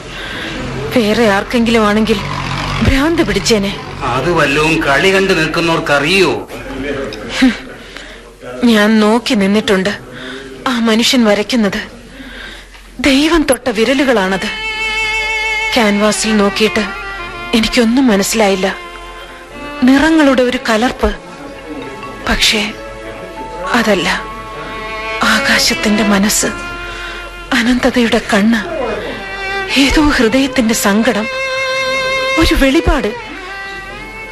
വേറെ ആർക്കെങ്കിലും ആണെങ്കിൽ ഭ്രാന്ത് പിടിച്ചേനെ. അത് വല്ലവും കളി കണ്ടു നിൽക്കുന്നവർക്കറിയോ? ഞാൻ നോക്കി നിന്നിട്ടുണ്ട് ആ മനുഷ്യൻ വരയ്ക്കുന്നത്. ദൈവം തൊട്ട വിരലുകളാണത്. ക്യാൻവാസിൽ നോക്കിയിട്ട് എനിക്കൊന്നും മനസ്സിലായില്ല. നിറങ്ങളുടെ ഒരു കലർപ്പ്. പക്ഷേ അതല്ല. ആകാശത്തിന്റെ മനസ്സ് അനന്തതയുടെ കണ്ണ് ഏതോ ഹൃദയത്തിന്റെ സങ്കടം ഒരു വെളിപാട്.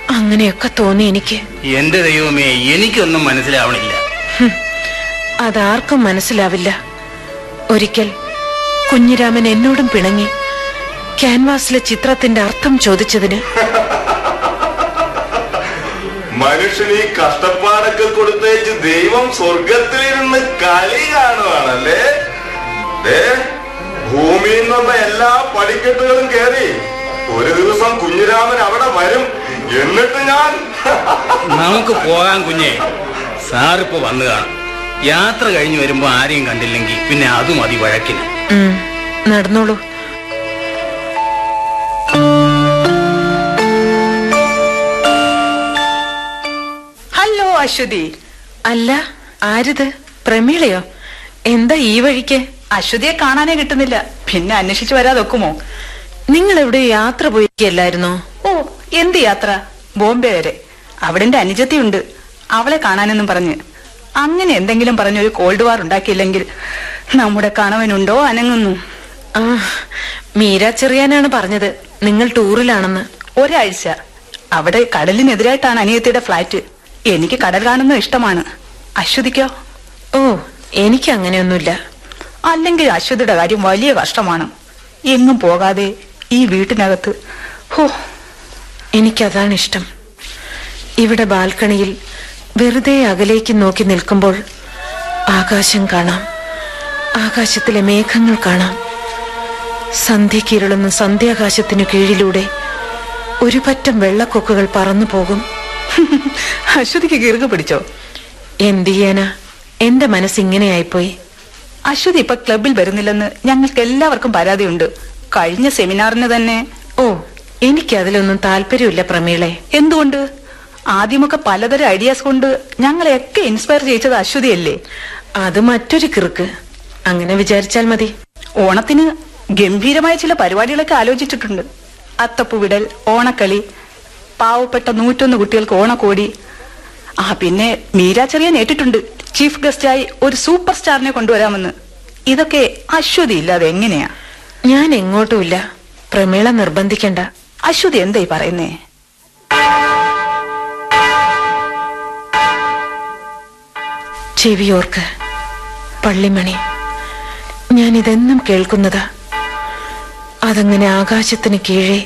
അങ്ങനെയൊക്കെ തോന്നി എനിക്ക്. എന്റെ ദൈവമേ എനിക്കൊന്നും മനസ്സിലാവണില്ല. അതാർക്കും മനസ്സിലാവില്ല. ഒരിക്കൽ കുഞ്ഞിരാമൻ എന്നോടും പിണങ്ങി. ക്യാൻവാസിലെ ചിത്രത്തിന്റെ അർത്ഥം ചോദിച്ചതിന് മനുഷ്യന് ഈ കഷ്ടപ്പാടൊക്കെ കൊടുത്തേച്ച് ദൈവം സ്വർഗത്തിലിരുന്ന് കളി കാണുവാണല്ലേ? ദേ, ഭൂമിയിൽ നിന്ന എല്ലാ പടിക്കെട്ടുകളും കയറി ഒരു ദിവസം കുഞ്ഞിരാമൻ അവിടെ വരും. എന്നിട്ട് ഞാൻ നമുക്ക് പോകാൻ കുഞ്ഞെ. സാറിപ്പോ വന്നു കാണും. യാത്ര കഴിഞ്ഞു വരുമ്പോ ആരെയും കണ്ടില്ലെങ്കിൽ പിന്നെ അതും മതി വഴക്കിന്. നടന്നോളൂ. ഹലോ അശ്വതി. അല്ല ആരിത്? പ്രമീളയോ? എന്താ ഈ വഴിക്ക്? അശ്വതിയെ കാണാനേ കിട്ടുന്നില്ല. പിന്നെ അന്വേഷിച്ചു വരാതൊക്കുമോ നിങ്ങൾ എവിടെ യാത്ര പോയിരിക്കല്ലായിരുന്നോ ഓ എന്ത് യാത്ര? ബോംബെ വരെ. അവിടെ അനുജത്തി ഉണ്ട്. അവളെ കാണാനെന്നും പറഞ്ഞ്. അങ്ങനെ എന്തെങ്കിലും പറഞ്ഞൊരു കോൾഡ് വാർ ഉണ്ടാക്കിയില്ലെങ്കിൽ നമ്മുടെ കണവനുണ്ടോ അനങ്ങുന്നു. ആ മീര ചെറിയാനാണ് പറഞ്ഞത്. നിങ്ങൾ ടൂറിലാണെന്ന്. ഒരാഴ്ച. അവിടെ കടലിനെതിരായിട്ടാണ് അനിയത്തിയുടെ ഫ്ലാറ്റ്. എനിക്ക് കടൽ കാണുന്നത് ഇഷ്ടമാണ്. അശ്വതിക്കോ? ഓ എനിക്ക് അങ്ങനെയൊന്നുമില്ല. അല്ലെങ്കിൽ അശ്വതിയുടെ കാര്യം വലിയ കഷ്ടമാണ്. എങ്ങും പോകാതെ ഈ വീട്ടിനകത്ത്. ഹോ. എനിക്കതാണ് ഇഷ്ടം. ഇവിടെ ബാൽക്കണിയിൽ വെറുതെ അകലേക്ക് നോക്കി നിൽക്കുമ്പോൾ ആകാശം കാണാം. ആകാശത്തിലെ മേഘങ്ങൾ കാണാം. സന്ധ്യക്കിരുളുന്ന സന്ധ്യാകാശത്തിനു കീഴിലൂടെ ഒരു പറ്റം വെള്ളക്കൊക്കുകൾ പറന്നു പോകും. അശ്വതിക്ക് കീറുക പിടിച്ചോ? എന്ത് ചെയ്യാനാ? എന്റെ മനസ്സിങ്ങനെയായിപ്പോയി. അശ്വതി ഇപ്പൊ ക്ലബിൽ വരുന്നില്ലെന്ന് ഞങ്ങൾക്ക് എല്ലാവർക്കും പരാതിയുണ്ട്. കഴിഞ്ഞ സെമിനാറിന് തന്നെ. ഓ എനിക്ക് അതിലൊന്നും താല്പര്യമില്ല പ്രമീളെ. എന്തുകൊണ്ട്? ആദ്യമൊക്കെ പലതരം ഐഡിയാസ് കൊണ്ട് ഞങ്ങളെയൊക്കെ ഇൻസ്പയർ ചെയ്യിച്ചത് അശ്വതിയല്ലേ? അത് മറ്റൊരു കിറുക്ക്. അങ്ങനെ വിചാരിച്ചാൽ മതി. ഓണത്തിന് ഗംഭീരമായ ചില പരിപാടികളൊക്കെ ആലോചിച്ചിട്ടുണ്ട്. അത്തപ്പുവിടൽ ഓണക്കളി പാവപ്പെട്ട നൂറ്റൊന്ന് കുട്ടികൾക്ക് ഓണക്കോടി. ആ പിന്നെ മീര ചെറിയ ഏറ്റിട്ടുണ്ട്. ചീഫ് ഗസ്റ്റായി ഒരു സൂപ്പർ സ്റ്റാറിനെ കൊണ്ടുവരാമെന്ന്. ഇതൊക്കെ അശ്വതി ഇല്ലാതെ എങ്ങനെയാ ഞാൻ എങ്ങോട്ടുമില്ല. പ്രമീള നിർബന്ധിക്കണ്ട. അശ്വതി എന്തായി പറയുന്നേ? ചെവിയോർക്ക് പള്ളിമണി ഞാൻ ഇതെന്നും കേൾക്കുന്നതാ. അതങ്ങനെ ആകാശത്തിന് കീഴേ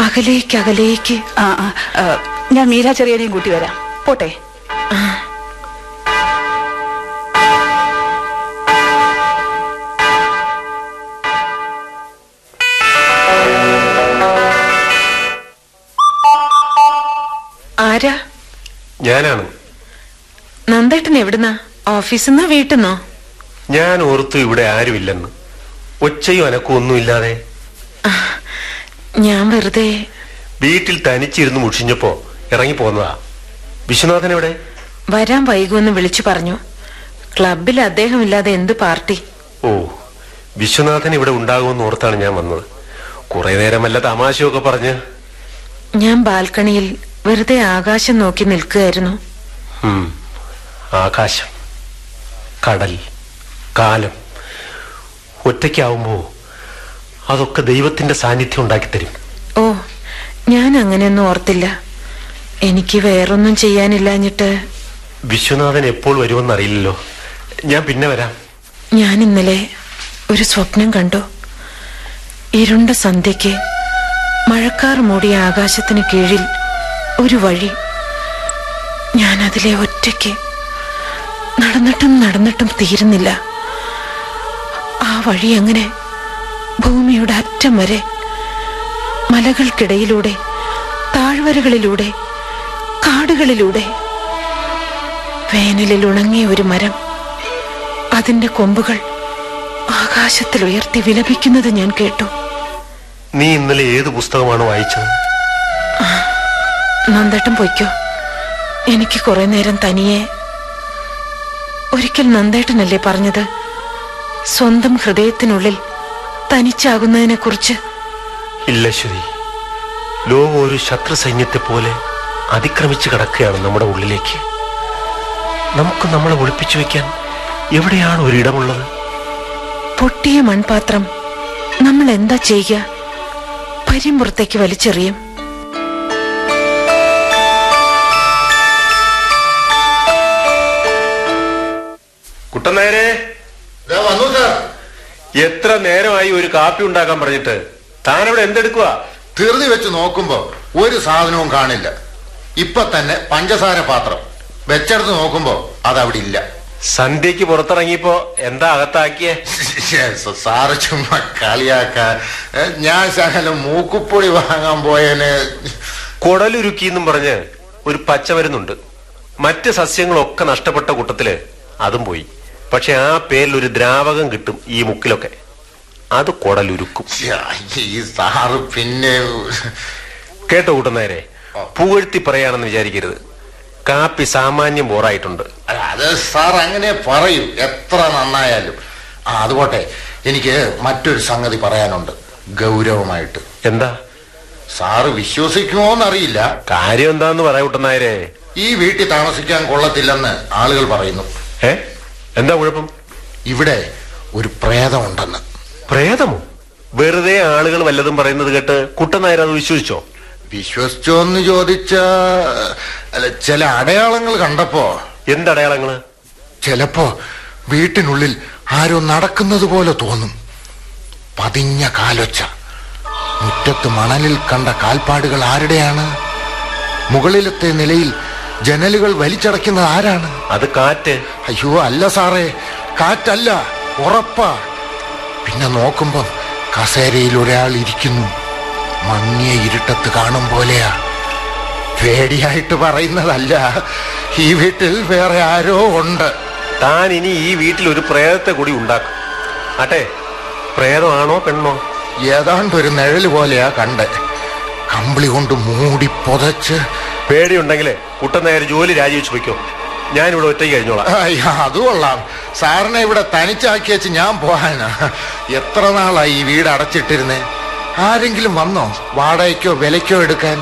അകലേക്ക് അകലേക്ക്. ആ ആ, ആ, ഞാൻ മീര ചെറിയനെയും കൂട്ടി വരാം. പോട്ടെ. ആരാ? ഞാനാണ്. നന്ദേട്ടൻ എവിടുന്നാ? ഓഫീസിന്നോ വീട്ടിന്നോ? ഞാൻ ഓർത്തു ഇവിടെ ആരുമില്ലെന്ന്. ഒച്ചയും അനക്കും ഒന്നുമില്ലാതെ ഞാൻ വെറുതെ. വീട്ടിൽ തനിച്ചിരുന്ന് മുഷിഞ്ഞപ്പോ ഇറങ്ങി പോന്നതാ. വിശ്വനാഥൻ എവിടെ? വരാൻ വൈകുമെന്ന് വിളിച്ചു പറഞ്ഞു. ക്ലബിൽ അദ്ദേഹം ഇല്ലാതെ എന്ത് പാർട്ടി? ഓ വിശ്വനാഥൻ ഇവിടെ ഉണ്ടാകുമെന്ന് ഓർത്താണ് ഞാൻ വന്നത്. കുറെ നേരമല്ല തമാശയൊക്കെ പറഞ്ഞ്. ഞാൻ ബാൽക്കണിയിൽ വെറുതെ ആകാശം നോക്കി നിൽക്കുകയായിരുന്നു. ആകാശം കടൽ കാലം. ഒറ്റയ്ക്കാവുമ്പോ അതൊക്കെ ദൈവത്തിന്റെ സാന്നിധ്യം ഉണ്ടാക്കി തരും ഓ ഞാൻ അങ്ങനെയൊന്നും ഓർത്തില്ല. എനിക്ക് വേറൊന്നും ചെയ്യാനില്ലാഞ്ഞിട്ട്. വിശ്വനാഥൻ എപ്പോൾ വരുമെന്ന് അറിയില്ലല്ലോ ഞാൻ പിന്നെ വരാം. ഞാൻ ഇന്നലെ ഒരു സ്വപ്നം കണ്ടു. ഇരുണ്ട സന്ധ്യയ്ക്ക് മഴക്കാർ മൂടിയ ആകാശത്തിന് കീഴിൽ ഒരു വഴി. ഞാൻ അതിലെ ഒറ്റയ്ക്ക് നടന്നിട്ടും നടന്നിട്ടും തീരുന്നില്ല. ആ വഴി അങ്ങനെ ഭൂമിയുടെ അറ്റം വരെ മലകൾക്കിടയിലൂടെ താഴ്വരകളിലൂടെ കാടുകളിലൂടെ. വേനലിൽ ഉണങ്ങിയ ഒരു മരം അതിന്റെ കൊമ്പുകൾ ആകാശത്തിൽ ഉയർത്തി വിലപിക്കുന്നത് ഞാൻ കേട്ടു. നീ ഇന്നലെ ഏത് പുസ്തകമാണ് വായിച്ചത്? നന്ദേട്ടൻ പൊയ്ക്കോ. എനിക്ക് കുറെ നേരം തനിയെ ഒരിക്കൽ നന്ദേട്ടനല്ലേ പറഞ്ഞത്? സ്വന്തം ഹൃദയത്തിനുള്ളിൽ തനിച്ചാകുന്നതിനെ കുറിച്ച് ഇല്ല ശ്രീ. ലോകം ഒരു ശത്രു സൈന്യത്തെ പോലെ അതിക്രമിച്ചു കിടക്കുകയാണ് നമ്മുടെ ഉള്ളിലേക്ക്. നമുക്ക് നമ്മളെ ഒളിപ്പിച്ചു വെക്കാൻ എവിടെയാണ് ഒരിടമുള്ളത്? പൊട്ടിയ മൺപാത്രം നമ്മൾ എന്താ ചെയ്യുക? പരിമ്പുറത്തേക്ക് വലിച്ചെറിയും. കുട്ടനേരെ എത്ര നേരമായി ഒരു കാപ്പി ഉണ്ടാക്കാൻ പറഞ്ഞിട്ട്? താനവിടെ എന്തെടുക്കുക ധൃതി വെച്ച് നോക്കുമ്പോ ഒരു സാധനവും കാണില്ല. ഇപ്പൊ തന്നെ പഞ്ചസാര പാത്രം വെച്ചെടുത്ത് നോക്കുമ്പോ അതവിടെ ഇല്ല. സന്ധ്യക്ക് പുറത്തിറങ്ങിയപ്പോ എന്താ അകത്താക്കിയേ? സാറ് ചുമ്മാ കളിയാക്ക. ഞാൻ ശകലം മൂക്കുപ്പൊടി വാങ്ങാൻ പോയേനെ. കുടലുരുക്കി എന്നും പറഞ്ഞ് ഒരു പച്ചമരുന്നുണ്ട്. മറ്റ് സസ്യങ്ങളൊക്കെ നഷ്ടപ്പെട്ട കൂട്ടത്തിൽ അതും പോയി. പക്ഷെ ആ പേരിൽ ഒരു ദ്രാവകം കിട്ടും ഈ മുക്കിലൊക്കെ. അത് കുടലുരുക്കും. ഈ സാറ് പിന്നെ കേട്ടോ കൂട്ടുന്നേരെ പുകഴ്ത്തി പറയാണെന്ന് വിചാരിക്കരുത്. കാപ്പി സാമാന്യം ബോറായിട്ടുണ്ട്. അത് സാർ അങ്ങനെ പറയും എത്ര നന്നായാലും. ആ അതുപോട്ടെ എനിക്ക് മറ്റൊരു സംഗതി പറയാനുണ്ട് ഗൗരവമായിട്ട്. എന്താ? സാറ് വിശ്വസിക്കുമോ എന്നറിയില്ല കാര്യം എന്താന്ന് പറയാ കൂട്ടുന്നേരെ. ഈ വീട്ടിൽ താമസിക്കാൻ കൊള്ളത്തില്ലെന്ന് ആളുകൾ പറയുന്നു. ഏ? എന്താ കുഴപ്പം? ഇവിടെ ഒരു പ്രേതമുണ്ടെന്ന്. പ്രേതമോ? വെറുതെ ആളുകൾ വല്ലതും പറയുന്നത് കേട്ട് കുട്ടനായർ അത് വിശ്വസിച്ചോ? വിശ്വസിച്ചോ എന്ന് ചോദിച്ച അല്ല ചില അടയാളങ്ങൾ കണ്ടപ്പോ എന്തടയാളങ്ങൾ? ചിലപ്പോ വീട്ടിനുള്ളിൽ ആരോ നടക്കുന്നത് പോലെ തോന്നും. പതിഞ്ഞ കാലൊച്ച. മുറ്റത്ത് മണലിൽ കണ്ട കാൽപ്പാടുകൾ ആരുടെയാണ്? മുകളിലത്തെ നിലയിൽ ജനലുകൾ വലിച്ചടയ്ക്കുന്നത് ആരാണ്? അത് കാറ്റ്. അയ്യോ അല്ല സാറേ. കാറ്റല്ല ഉറപ്പാ. പിന്നെ നോക്കുമ്പം കസേരയിൽ ഒരാൾ ഇരിക്കുന്നു. മങ്ങിയ ഇരുട്ടത്ത് കാണും പോലെയാ. പേടിയായിട്ട് പറയുന്നതല്ല. ഈ വീട്ടിൽ വേറെ ആരോ ഉണ്ട്. താൻ ഇനി ഈ വീട്ടിൽ ഒരു പ്രേതത്തെ കൂടി ഉണ്ടാക്കും. ആട്ടെ പ്രേതമാണോ പെണ്ണോ? ഏതാണ്ട് ഒരു നിഴൽ പോലെയാ കണ്ട്. കമ്പിളി കൊണ്ട് മൂടി പുതച്ച് പേടിയുണ്ടെങ്കിലേ കുട്ടനായർ ജോലി രാജിവെച്ച് വയ്ക്കോ ഞാനിവിടെ ഒറ്റയ്ക്ക് കഴിഞ്ഞോളാം. അയ്യ, അത് കൊള്ളാം. സാറിനെ ഇവിടെ തനിച്ചാക്കി വെച്ച് ഞാൻ പോകാനാ. എത്ര നാളായി ഈ വീട് അടച്ചിട്ടിരുന്നേ? ആരെങ്കിലും വന്നോ? വാടകയ്ക്കോ വിലയ്ക്കോ എടുക്കാൻ?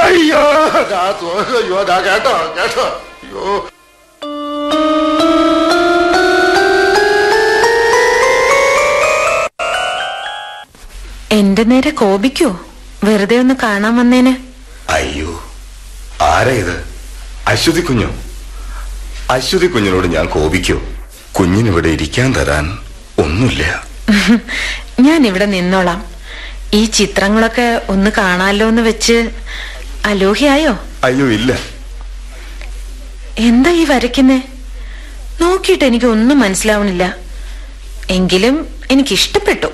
അയ്യോ ദാ തോ- അയ്യോ ദാ കേട്ടോ കേട്ടോ. അയ്യോ. എന്റെ നേരെ കോപിക്കോ. വെറുതെ ഒന്ന് കാണാൻ വന്നേന്. അയ്യോ ആരാ ഇത്? അശ്വതി കുഞ്ഞോ? അശ്വതി കുഞ്ഞിനോട് ഞാൻ കോപിക്കോ. കുഞ്ഞിനിവിടെ ഇരിക്കാൻ തരാൻ ഒന്നുമില്ല. ഞാൻ ഇവിടെ നിന്നോളാം. ഈ ചിത്രങ്ങളൊക്കെ ഒന്ന് കാണാലോ എന്ന് വെച്ച് അലോഹിയായോ? അയ്യോ ഇല്ല. എന്താ ഈ വരയ്ക്കുന്നേ? നോക്കിയിട്ട് എനിക്ക് ഒന്നും മനസ്സിലാവണില്ല. എങ്കിലും എനിക്ക് ഇഷ്ടപ്പെട്ടു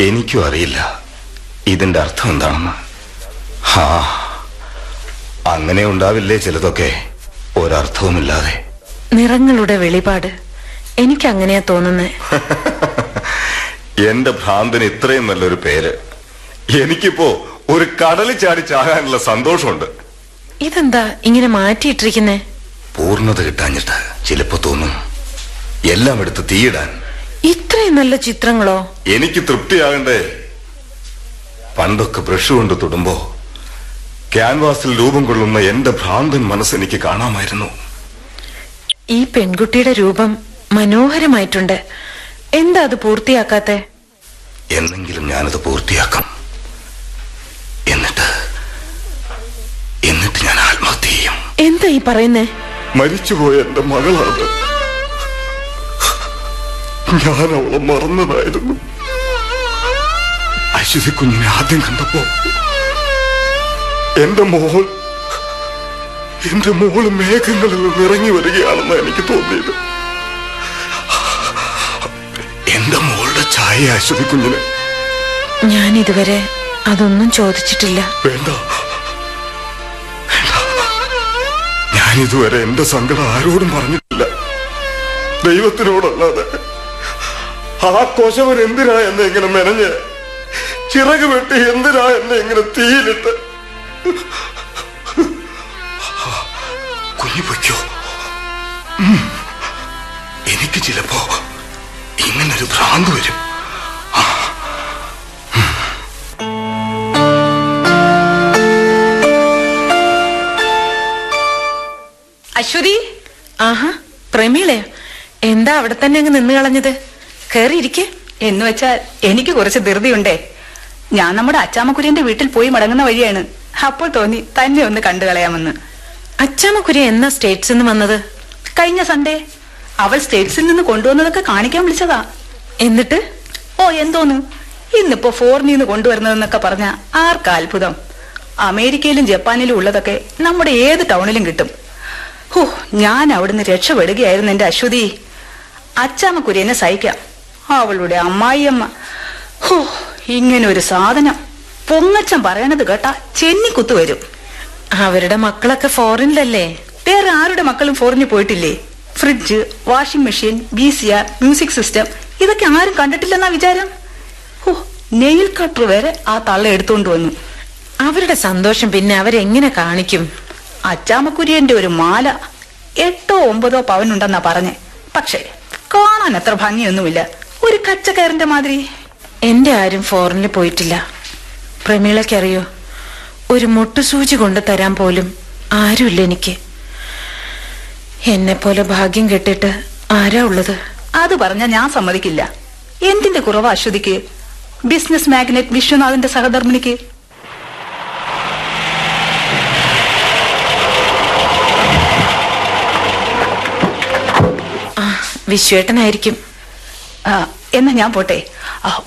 എനിക്കും അറിയില്ല. ഇതിന്റെ അർത്ഥം എന്താണെന്ന്. ഹാ. അങ്ങനെ ഉണ്ടാവില്ലേ ചിലതൊക്കെ. ഒരർത്ഥവുമില്ലാതെ. നിറങ്ങളുടെ വെളിപാട്. എനിക്ക് അങ്ങനെയാ തോന്നുന്നേ. എന്റെ ഭ്രാന്തന് ഇത്രയും നല്ലൊരു പേര്. എനിക്കിപ്പോ ഒരു കടലിൽ ചാടി ചാകാനുള്ള സന്തോഷമുണ്ട്. ഇതെന്താ ഇങ്ങനെ മാറ്റിയിട്ടിരിക്കുന്നേ? പൂർണത കിട്ടാഞ്ഞിട്ട് ചിലപ്പോ തോന്നും. എല്ലാം എടുത്ത് തീയിടാൻ. ഇത്രയും നല്ല ചിത്രങ്ങളോ? എനിക്ക് തൃപ്തിയാകണ്ടേ. പണ്ടൊക്കെ ബ്രഷ് കൊണ്ട് തൊടുമ്പോ ക്യാൻവാസിൽ രൂപം കൊള്ളുന്ന എന്റെ ഭ്രാന്തൻ മനസ്സെനിക്ക് കാണാമായിരുന്നു. ഈ പെൺകുട്ടിയുടെ രൂപം മനോഹരമായിട്ടുണ്ട്. എന്താ അത് പൂർത്തിയാക്കാത്ത? എന്നെങ്കിലും ഞാനത് പൂർത്തിയാക്കാം. എന്നിട്ട് എന്നിട്ട് ഞാൻ ആത്മഹത്യ ചെയ്യും. എന്താ ഈ പറയുന്നേ? മരിച്ചുപോയ എന്റെ മകളാണ്. ഞാൻ അവളെ മറന്നതായിരുന്നു. അശ്വതി കുഞ്ഞിനെ ആദ്യം കണ്ടപ്പോ എന്റെ മോൾ എന്റെ മോൾ മേഘങ്ങളിൽ നിന്ന് ഇറങ്ങി വരികയാണെന്ന് എനിക്ക് തോന്നിയത്. എന്റെ മോളുടെ ഛായ അശ്വതി കുഞ്ഞിന്. ഞാൻ ഇതുവരെ അതൊന്നും ചോദിച്ചിട്ടില്ല. വേണ്ട. ഞാൻ ഇതുവരെ എന്റെ സങ്കടം ആരോടും പറഞ്ഞിട്ടില്ല. ദൈവത്തിനോടല്ലാതെ. ആ കൊശവൻ എന്തിനാ എന്നെ ഇങ്ങനെ മെനഞ്ഞ്? ചിറക് വെട്ടി എന്തിനാ എന്നെ ഇങ്ങനെ തീയിലിട്ട്? കുഞ്ഞു പൊയ്ക്കോ. എനിക്ക് ചിലപ്പോ ഇങ്ങനൊരു ഭ്രാന്ത് വരും. അശ്വതി? ആഹാ പ്രമീളയോ എന്താ അവിടെ തന്നെ അങ്ങ് നിന്ന് കളഞ്ഞത്? കേറിയിരിക്കെ. എന്ന് വെച്ചാൽ എനിക്ക് കുറച്ച് ധൃതിയുണ്ടേ. ഞാൻ നമ്മുടെ അച്ചാമ്മക്കുര്യന്റെ വീട്ടിൽ പോയി മടങ്ങുന്ന വഴിയാണ്. അപ്പോൾ തോന്നി തന്നെ ഒന്ന് കണ്ടു കളയാമെന്ന്. അച്ചാമക്കുരി എന്നാ സ്റ്റേറ്റ്സിൽ നിന്ന് വന്നത്? കഴിഞ്ഞ സൺഡേ അവൾ സ്റ്റേറ്റ്സിൽ നിന്ന് കൊണ്ടുവന്നതൊക്കെ കാണിക്കാൻ വിളിച്ചതാ. എന്നിട്ട്? ഓ എന്തോന്ന്? ഇന്നിപ്പോ ഫോറിനിൽ നിന്ന് കൊണ്ടുവരുന്നതെന്നൊക്കെ പറഞ്ഞ ആർക്ക് അത്ഭുതം? അമേരിക്കയിലും ജപ്പാനിലും ഉള്ളതൊക്കെ നമ്മുടെ ഏത് ടൗണിലും കിട്ടും. ഹോ ഞാൻ അവിടുന്ന് രക്ഷപ്പെടുകയായിരുന്നു എന്റെ അശ്വതി. അച്ചാമ്മ കുര്യനെ സഹിക്കാം. അവളുടെ അമ്മായിയമ്മ. ഹോ ഇങ്ങനൊരു ഒരു സാധനം. പൊങ്ങച്ചം പറയണത് കേട്ടാ ചെന്നിക്കുത്തു വരും. അവരുടെ മക്കളൊക്കെ ഫോറിനിലല്ലേ? വേറെ ആരുടെ മക്കളും ഫോറിനിൽ പോയിട്ടില്ലേ? Fridge washing machine B C R music system ഇതൊക്കെ ആരും കണ്ടിട്ടില്ലെന്നാ വിചാരം? ഓ നെയിൽ കട്ടർ വരെ ആ തള്ള എടുത്തുകൊണ്ട് വന്നു. അവരുടെ സന്തോഷം പിന്നെ അവരെങ്ങനെ കാണിക്കും? അച്ചാമക്കുര്യന്റെ ഒരു മാല എട്ടോ ഒമ്പതോ പവനുണ്ടെന്നാ പറഞ്ഞേ. പക്ഷേ കാണാൻ അത്ര ഭംഗിയൊന്നുമില്ല. ഒരു കച്ചക്കയറിന്റെ മാതിരി. എന്റെ ആരും ഫോറിനിൽ പോയിട്ടില്ല. പ്രമീളയ്ക്കറിയോ ഒരു മുട്ടുസൂചി കൊണ്ട് തരാൻ പോലും ആരുമില്ല എനിക്ക്. എന്നെ പോലെ ഭാഗ്യം കെട്ടിട്ട് ആരാ ഉള്ളത്? അത് പറഞ്ഞ ഞാൻ സമ്മതിക്കില്ല. എന്തിന്റെ കുറവ് അശ്വതിക്ക്? Business magnate വിശ്വനാഥന്റെ സഹധർമ്മിണിക്ക്? വിശ്വേട്ടനായിരിക്കും. ആ, എന്നാ ഞാൻ പോട്ടെ.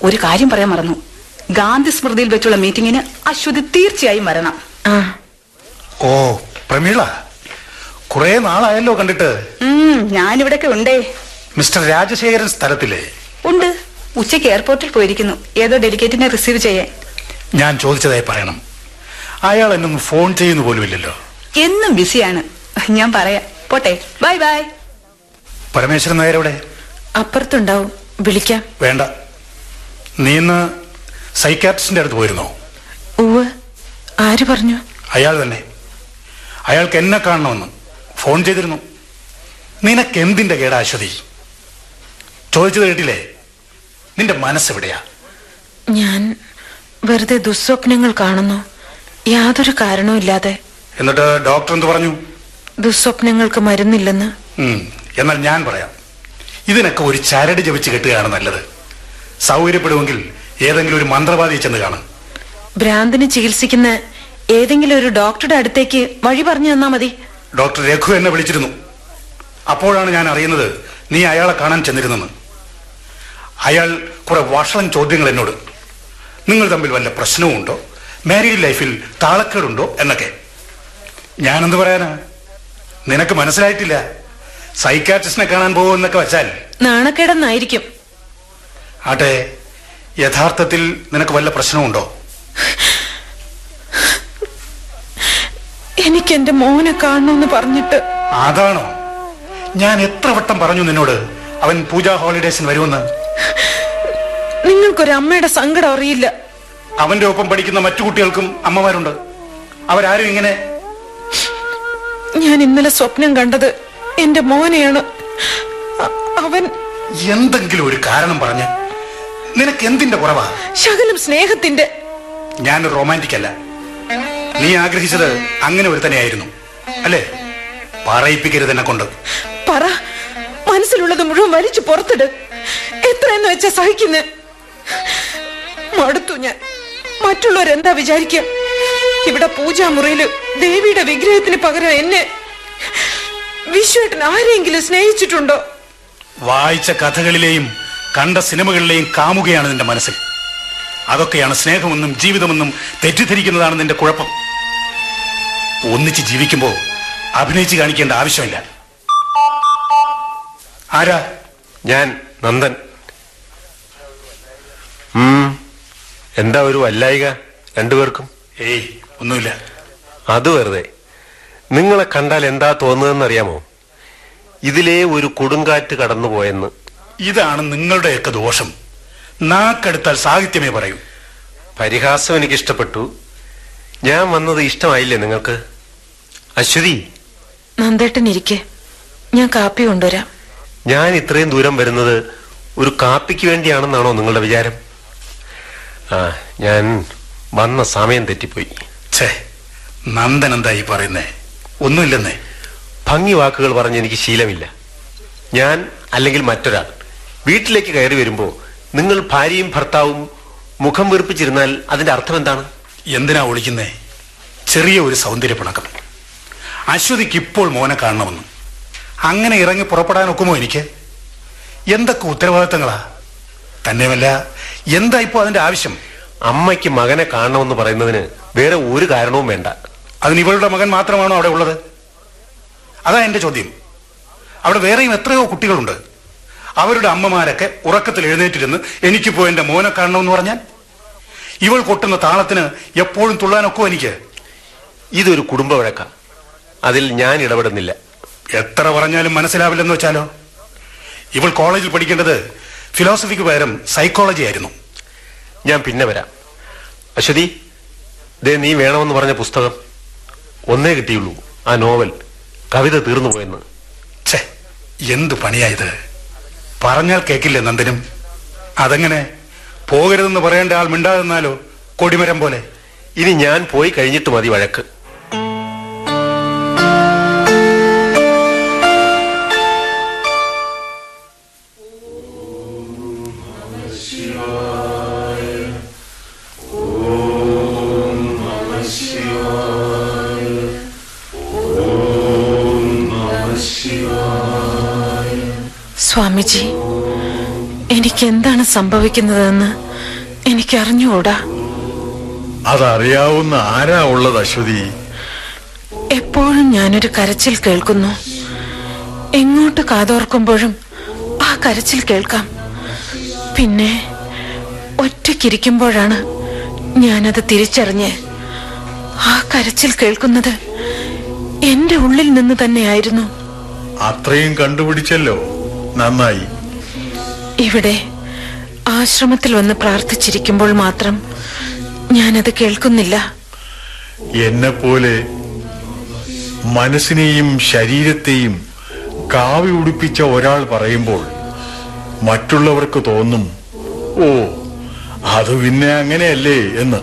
ഒരു കാര്യം പറയാൻ മറന്നു. ഗാന്ധി സ്മൃതിയിൽ വെച്ചുള്ള മീറ്റിംഗിന് അശ്വതി തീർച്ചയായും വരണം. ഓ പ്രമീള കുറെ നാളായല്ലോ കണ്ടിട്ട്. ഞാനിവിടൊക്കെ ഉണ്ടേ. മിസ്റ്റർ രാജശേഖരൻ സ്ഥലത്തില്ലേ? ഉണ്ട്. ഉച്ചയ്ക്ക് എയർപോർട്ടിൽ പോയിരിക്കുന്നു. ഏതോ ഡെലിഗേറ്റിനെ റിസീവ് ചെയ്യാൻ? ഞാൻ ചോദിച്ചതായി പറയണം. അയാൾ എന്നൊന്ന് ഫോൺ ചെയ്യുന്നു പോലുമില്ലല്ലോ. എന്നും ബിസിയാണ്. ഞാൻ പറയാം. പോട്ടെ. Bye bye. പരമേശ്വരൻ നായർ എവിടെ? അപ്പുറത്തുണ്ടാവും. വിളിക്കാം. വേണ്ട. നീ ഇന്ന് സൈക്കാട്രിസ്റ്റിന്റെ അടുത്ത് പോയിരുന്നോ? ആര് പറഞ്ഞു? അയാൾ തന്നെ. അയാൾക്ക് എന്നെ കാണണമെന്ന് ഫോൺ ചെയ്തിരുന്നു. നിനക്ക് എന്തിന്റെ കേടാ അശ്വതി? ചോദിച്ചത് കേട്ടില്ലേ? നിന്റെ മനസ്സെവിടെയാ? ഞാൻ വെറുതെ ദുസ്വപ്നങ്ങൾ കാണുന്നു. യാതൊരു കാരണവുമില്ലാതെ എന്നിട്ട് ഡോക്ടർ എന്ത് പറഞ്ഞു? ദുസ്വപ്നങ്ങൾക്ക് മരുന്നില്ലെന്ന്. എന്നാൽ ഞാൻ പറയാം. ഇതിനൊക്കെ ഒരു ചരട് ജപിച്ച് കെട്ടുകയാണ് നല്ലത്. സൗകര്യപ്പെടുമെങ്കിൽ ഏതെങ്കിലും ഒരു മന്ത്രവാദിയെ ചെന്ന് കാണാം. ഭ്രാന്തിന് ചികിത്സിക്കുന്ന ഏതെങ്കിലും ഒരു ഡോക്ടറുടെ അടുത്തേക്ക് വഴി പറഞ്ഞു തന്നാ മതി. ഡോക്ടർ രഘു എന്നെ വിളിച്ചിരുന്നു. അപ്പോഴാണ് ഞാൻ അറിയുന്നത് നീ അയാളെ കാണാൻ ചെന്നിരുന്നെന്ന്. അയാൾ കുറെ വഷളം ചോദ്യങ്ങൾ എന്നോട് നിങ്ങൾ തമ്മിൽ വല്ല പ്രശ്നവുമുണ്ടോ മാരീഡ് ലൈഫിൽ താളക്കേടുണ്ടോ? എന്നൊക്കെ. ഞാനെന്ത് പറയാനാ? നിനക്ക് മനസ്സിലായിട്ടില്ല. സൈക്കാട്രിസ്റ്റിനെ കാണാൻ പോകുമെന്നൊക്കെ വെച്ചാൽ. നാണക്കേടെന്നായിരിക്കും. ആട്ടെ യഥാർത്ഥത്തിൽ നിനക്ക് വല്ല പ്രശ്നമുണ്ടോ? എനിക്ക് എന്റെ മോനെ കാണണമെന്ന് പറഞ്ഞിട്ട്. അതാണോ? ഞാൻ എത്ര വട്ടം പറഞ്ഞു നിന്നോട് അവൻ പൂജാ ഹോളിഡേസിന് വരുമെന്ന്? നിങ്ങൾക്കൊരു അമ്മയുടെ സങ്കടം അറിയില്ല. അവന്റെ ഒപ്പം പഠിക്കുന്ന മറ്റു കുട്ടികൾക്കും അമ്മമാരുണ്ട്. അവരാരും ഇങ്ങനെ ഞാൻ ഇന്നലെ സ്വപ്നം കണ്ടത് എന്റെ മോനെയാണ്. അവൻ എന്തെങ്കിലും ഒരു കാരണം പറഞ്ഞ് നിനക്ക് എന്തിന്റെ കുറവാ? ശകലം സ്നേഹത്തിന്റെ. ഞാൻ റൊമാന്റിക് അല്ല. നീ ആഗ്രഹിച്ചത് അങ്ങനെ ഒരു തന്നെയായിരുന്നു. അല്ലേ? പറയിപ്പിക്കരുത് എന്നെ കൊണ്ട്. പറ. മനസ്സിലുള്ളത് മുഴുവൻ വലിച്ചു പുറത്തിട്. എത്രയെന്ന് വെച്ചാ സഹിക്കുന്നേ? മടുത്തു ഞാൻ. മറ്റുള്ളവരെന്താ വിചാരിക്കുക ഇവിടെ പൂജാമുറിയിൽ ദേവിയുടെ വിഗ്രഹത്തിന് പകരം എന്നെ വിശ്വേട്ടൻ ആരെങ്കിലും സ്നേഹിച്ചിട്ടുണ്ടോ? വായിച്ച കഥകളിലെയും കണ്ട സിനിമകളിലെയും കാമുകയാണ് നിന്റെ മനസ്സിൽ. അതൊക്കെയാണ് സ്നേഹമെന്നും ജീവിതമെന്നും തെറ്റിദ്ധരിക്കുന്നതാണ് നിന്റെ കുഴപ്പം. ഒന്നിച്ച് ജീവിക്കുമ്പോൾ അഭിനയിച്ച് കാണിക്കേണ്ട ആവശ്യമില്ല. ആരാ? ഞാൻ നന്ദൻ. എന്താ ഒരു വല്ലായിക രണ്ടുപേർക്കും? ഏയ് ഒന്നുമില്ല. അത് വെറുതെ. നിങ്ങളെ കണ്ടാൽ എന്താ തോന്നുന്നതെന്നറിയാമോ? ഇതിലേ ഒരു കൊടുങ്കാറ്റ് കടന്നുപോയെന്ന് ഇതാണ് നിങ്ങളുടെയൊക്കെ ദോഷം. നാക്കെടുത്താൽ സാഹിത്യമേ പറയൂ. പരിഹാസം എനിക്ക് ഇഷ്ടപ്പെട്ടു ഞാൻ വന്നത് ഇഷ്ടമായില്ലേ നിങ്ങൾക്ക്? അശ്വതി. നന്ദേട്ടൻ ഇരിക്കെ. ഞാൻ കാപ്പി കൊണ്ടുവരാം. ഞാൻ ഇത്രയും ദൂരം വരുന്നത് ഒരു കാപ്പിക്ക് വേണ്ടിയാണെന്നാണോ നിങ്ങളുടെ വിചാരം? ആ ഞാൻ വന്ന സമയം തെറ്റിപ്പോയി. ഛേ നന്ദൻ എന്താ ഈ പറയുന്നേ? ഒന്നുമില്ലെന്നേ. ഭംഗി വാക്കുകൾ പറഞ്ഞ് എനിക്ക് ശീലമില്ല. ഞാൻ അല്ലെങ്കിൽ മറ്റൊരാൾ. വീട്ടിലേക്ക് കയറി വരുമ്പോ നിങ്ങൾ ഭാര്യയും ഭർത്താവും മുഖം വീർപ്പിച്ചിരുന്നാൽ അതിന്റെ അർത്ഥം എന്താണ്? എന്തിനാ ഒളിക്കുന്നേ? ചെറിയ ഒരു സൗന്ദര്യ പിണക്കം. അശ്വതിക്ക് ഇപ്പോൾ മോനെ കാണണമെന്നും. അങ്ങനെ ഇറങ്ങി പുറപ്പെടാൻ ഒക്കുമോ എനിക്ക്? എന്തൊക്കെ ഉത്തരവാദിത്തങ്ങളാ? തന്നെയുമല്ല എന്താ ഇപ്പോ അതിന്റെ ആവശ്യം? അമ്മയ്ക്ക് മകനെ കാണണമെന്ന് പറയുന്നതിന് വേറെ ഒരു കാരണവും വേണ്ട. അതിന് ഇവളുടെ മകൻ മാത്രമാണോ അവിടെ ഉള്ളത്? അതാ എന്റെ ചോദ്യം. അവിടെ വേറെയും എത്രയോ കുട്ടികളുണ്ട്. അവരുടെ അമ്മമാരൊക്കെ ഉറക്കത്തിൽ എഴുന്നേറ്റിരുന്ന് എനിക്ക് പോയി എന്റെ മോനെ കാണണമെന്ന് പറഞ്ഞാൽ? ഇവൾ കൊട്ടുന്ന താളത്തിന് എപ്പോഴും തുള്ളാനൊക്കെ എനിക്ക്? ഇതൊരു കുടുംബ വഴക്ക. അതിൽ ഞാൻ ഇടപെടുന്നില്ല. എത്ര പറഞ്ഞാലും മനസ്സിലാവില്ലെന്ന് വെച്ചാലോ? ഇവൾ കോളേജിൽ പഠിക്കേണ്ടത് ഫിലോസഫിക്ക് പകരം സൈക്കോളജി ആയിരുന്നു. ഞാൻ പിന്നെ വരാം. അശ്വതി ദേ നീ വേണമെന്ന് പറഞ്ഞ പുസ്തകം ഒന്നേ കിട്ടിയുള്ളൂ. ആ നോവൽ കവിത തീർന്നു പോയെന്ന്. ഛേ എന്ത് പണിയായത് പറഞ്ഞാൽ കേക്കില്ലേ നന്ദനും? അതെങ്ങനെ? പോകരുതെന്ന് പറയേണ്ട ആൾ മിണ്ടാതെന്നാലോ കൊടിമരം പോലെ. ഇനി ഞാൻ പോയി കഴിഞ്ഞിട്ട് മതി വഴക്ക്. എന്താണ് സംഭവിക്കുന്നതെന്ന് എനിക്ക് അറിഞ്ഞുകൂടാ അതറിയാവുന്ന ആരാ ഉള്ളത് അശ്വതി? എപ്പോഴും ഞാനൊരു കരച്ചിൽ കേൾക്കുന്നു. എങ്ങോട്ട് കാതോർക്കുമ്പോഴും ആ കരച്ചിൽ കേൾക്കാം. പിന്നെ ഒറ്റയ്ക്കിരിക്കുമ്പോഴാണ് ഞാനത് തിരിച്ചറിഞ്ഞ് ആ കരച്ചിൽ കേൾക്കുന്നത് എന്റെ ഉള്ളിൽ നിന്ന് തന്നെയായിരുന്നു. അത്രയും കണ്ടുപിടിച്ചല്ലോ. നന്നായി. ഇവിടെ ആശ്രമത്തിൽ വന്ന് പ്രാർത്ഥിച്ചിരിക്കുമ്പോൾ മാത്രം ഞാനത് കേൾക്കുന്നില്ല. എന്നെ പോലെ മനസ്സിനെയും ശരീരത്തെയും കാവി ഉടുപ്പിച്ച ഒരാൾ പറയുമ്പോൾ മറ്റുള്ളവർക്ക് തോന്നും ഓ അത് പിന്നെ അങ്ങനെയല്ലേ? എന്ന്.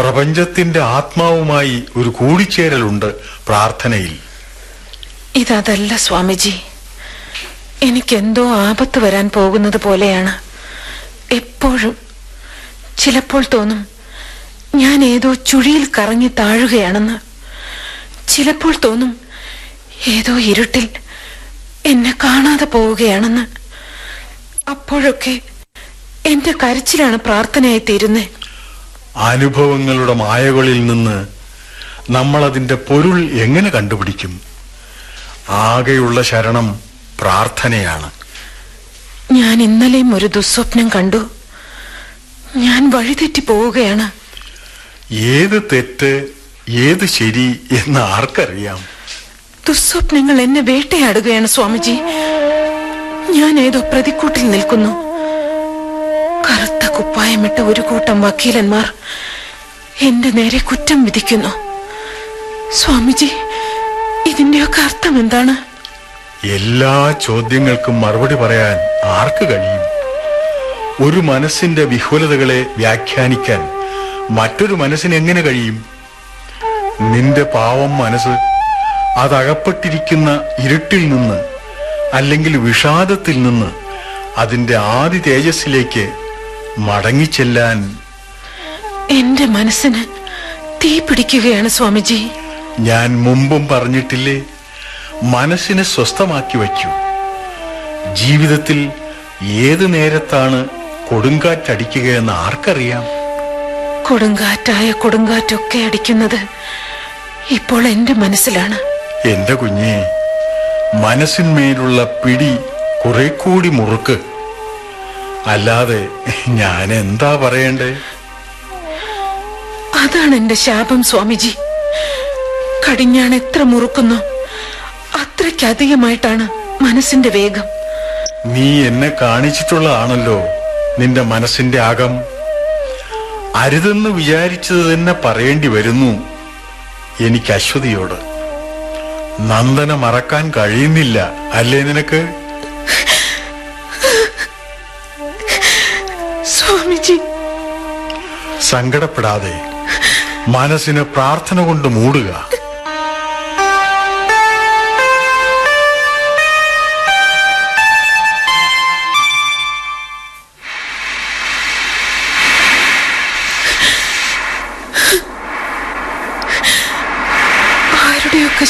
പ്രപഞ്ചത്തിന്റെ ആത്മാവുമായി ഒരു കൂടിച്ചേരലുണ്ട് പ്രാർത്ഥനയിൽ. ഇതല്ല സ്വാമിജി. എനിക്കെന്തോ ആപത്ത് വരാൻ പോകുന്നത് പോലെയാണ്. എപ്പോഴും. ചിലപ്പോൾ തോന്നും ഞാൻ ഏതോ ചുഴിയിൽ കറങ്ങി താഴുകയാണെന്ന്. ചിലപ്പോൾ തോന്നും ഏതോ ഇരുട്ടിൽ എന്നെ കാണാതെ പോവുകയാണെന്ന്. അപ്പോഴൊക്കെ എന്റെ കരച്ചിലാണ് പ്രാർത്ഥനയായി തീരുന്നേ. അനുഭവങ്ങളുടെ മായകളിൽ നിന്ന് നമ്മൾ അതിന്റെ പൊരുൾ എങ്ങനെ കണ്ടുപിടിക്കും? ആകെയുള്ള ശരണം പ്രാർത്ഥനയാണ്. ഞാൻ ഇന്നലെയും ഒരു ദുസ്വപ്നം കണ്ടു. ഞാൻ വഴിതെറ്റി പോവുകയാണ്. ഏത് തെറ്റ് ഏത് ശരി എന്ന് ആർക്കറിയാം? ദുസ്വപ്നങ്ങൾ എന്നെ വേട്ടയാടുകയാണ് സ്വാമിജി. ഞാൻ ഏതോ പ്രതിക്കൂട്ടിൽ നിൽക്കുന്നു. കറുത്ത കുപ്പായമിട്ട ഒരു കൂട്ടം വക്കീലന്മാർ എന്റെ നേരെ കുറ്റം വിധിക്കുന്നു. സ്വാമിജി ഇതിന്റെയൊക്കെ അർത്ഥം എന്താണ്? എല്ലാ ചോദ്യങ്ങൾക്കും മറുപടി പറയാൻ ആർക്ക് കഴിയും? ഒരു മനസ്സിന്റെ വിഹുലതകളെ വ്യാഖ്യാനിക്കാൻ മറ്റൊരു മനസ്സിന് എങ്ങനെ കഴിയും? നിന്റെ പാവം മനസ്സ് അതകപ്പെട്ടിരിക്കുന്ന ഇരുട്ടിൽ നിന്ന് അല്ലെങ്കിൽ വിഷാദത്തിൽ നിന്ന് അതിന്റെ ആദി തേജസ്സിലേക്ക് മടങ്ങിച്ചെല്ലാൻ എന്റെ മനസ്സിന് തീ പിടിക്കുകയാണ് സ്വാമിജി. ഞാൻ മുമ്പും പറഞ്ഞിട്ടില്ലേ? മനസ്സിനെ സ്വസ്ഥമാക്കി വയ്ക്കൂ. ജീവിതത്തിൽ ഏത് നേരത്താണ് കൊടുങ്കാറ്റടിക്കുകയെന്ന് ആർക്കറിയാം? കൊടുങ്കാറ്റായ കൊടുങ്കാറ്റൊക്കെ അടിക്കുന്നത് ഇപ്പോൾ എന്റെ മനസ്സിലാണ്. എന്റെ കുഞ്ഞെ മനസ്സിന്മേലുള്ള പിടി കുറെ കൂടി മുറുക്ക്. അല്ലാതെ ഞാൻ എന്താ പറയണ്ടേ? അതാണ് എന്റെ ശാപം സ്വാമിജി. കടിഞ്ഞാൺ എത്ര മുറുക്കുന്നു? അത്രയ്ക്കധികമായിട്ടാണ് മനസ്സിന്റെ വേഗം. നീ എന്നെ കാണിച്ചിട്ടുള്ളതാണല്ലോ നിന്റെ മനസ്സിന്റെ അകം. അരുതെന്ന് വിചാരിച്ചത് തന്നെ പറയേണ്ടി വരുന്നു എനിക്ക് അശ്വതിയോട്. നന്ദന മറക്കാൻ കഴിയുന്നില്ല അല്ലേ നിനക്ക്? സ്വാമിജി. സങ്കടപ്പെടാതെ മനസ്സിന് പ്രാർത്ഥന കൊണ്ട് മൂടുക.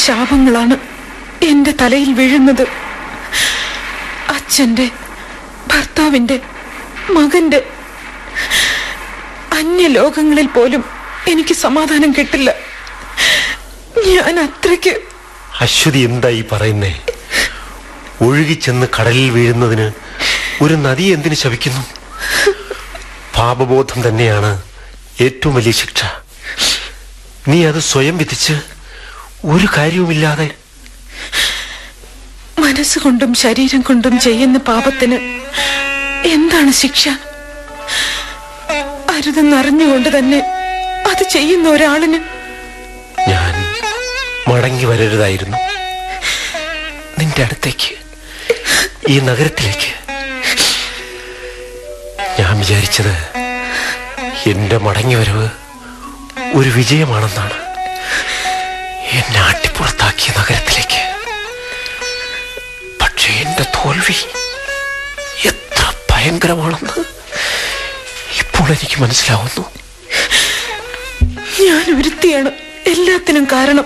ശാപങ്ങളാണ് എന്റെ തലയിൽ വീഴുന്നത്. അച്ഛന്റെ ഭർത്താവിന്റെ മകന്റെ അന്യലോകങ്ങളിൽ പോലും എനിക്ക് സമാധാനം കിട്ടില്ല. ഞാൻ അത്രയ്ക്ക് അശ്വതി ഈ പറയുന്നേ? ഒഴുകിച്ചെന്ന് കടലിൽ വീഴുന്നതിന് ഒരു നദി എന്തിനു ശവിക്കുന്നു പാപബോധം തന്നെയാണ് ഏറ്റവും വലിയ ശിക്ഷ. നീ അത് സ്വയം വിധിച്ച് ഒരു കാര്യവുമില്ലാതെ മനസ്സുകൊണ്ടും ശരീരം കൊണ്ടും ചെയ്യുന്ന പാപത്തിന് എന്താണ് ശിക്ഷ? അരുതെന്നറിഞ്ഞുകൊണ്ട് തന്നെ അത് ചെയ്യുന്ന ഒരാളിന് ഞാൻ മടങ്ങി വരരുതായിരുന്നു. നിന്റെ അടുത്തേക്ക് ഈ നഗരത്തിലേക്ക്. ഞാൻ വിചാരിച്ചത് എന്റെ മടങ്ങി വരവ് ഒരു വിജയമാണെന്നാണ്. എന്നെ ആട്ടിപ്പുറത്താക്കിയ നഗരത്തിലേക്ക്. പക്ഷേ എന്റെ തോൽവി എത്ര ഭയങ്കരമാണെന്ന് ഇപ്പോൾ എനിക്ക് മനസ്സിലാവുന്നു. ഞാൻ ഒരുത്തിയാണ് എല്ലാത്തിനും കാരണം.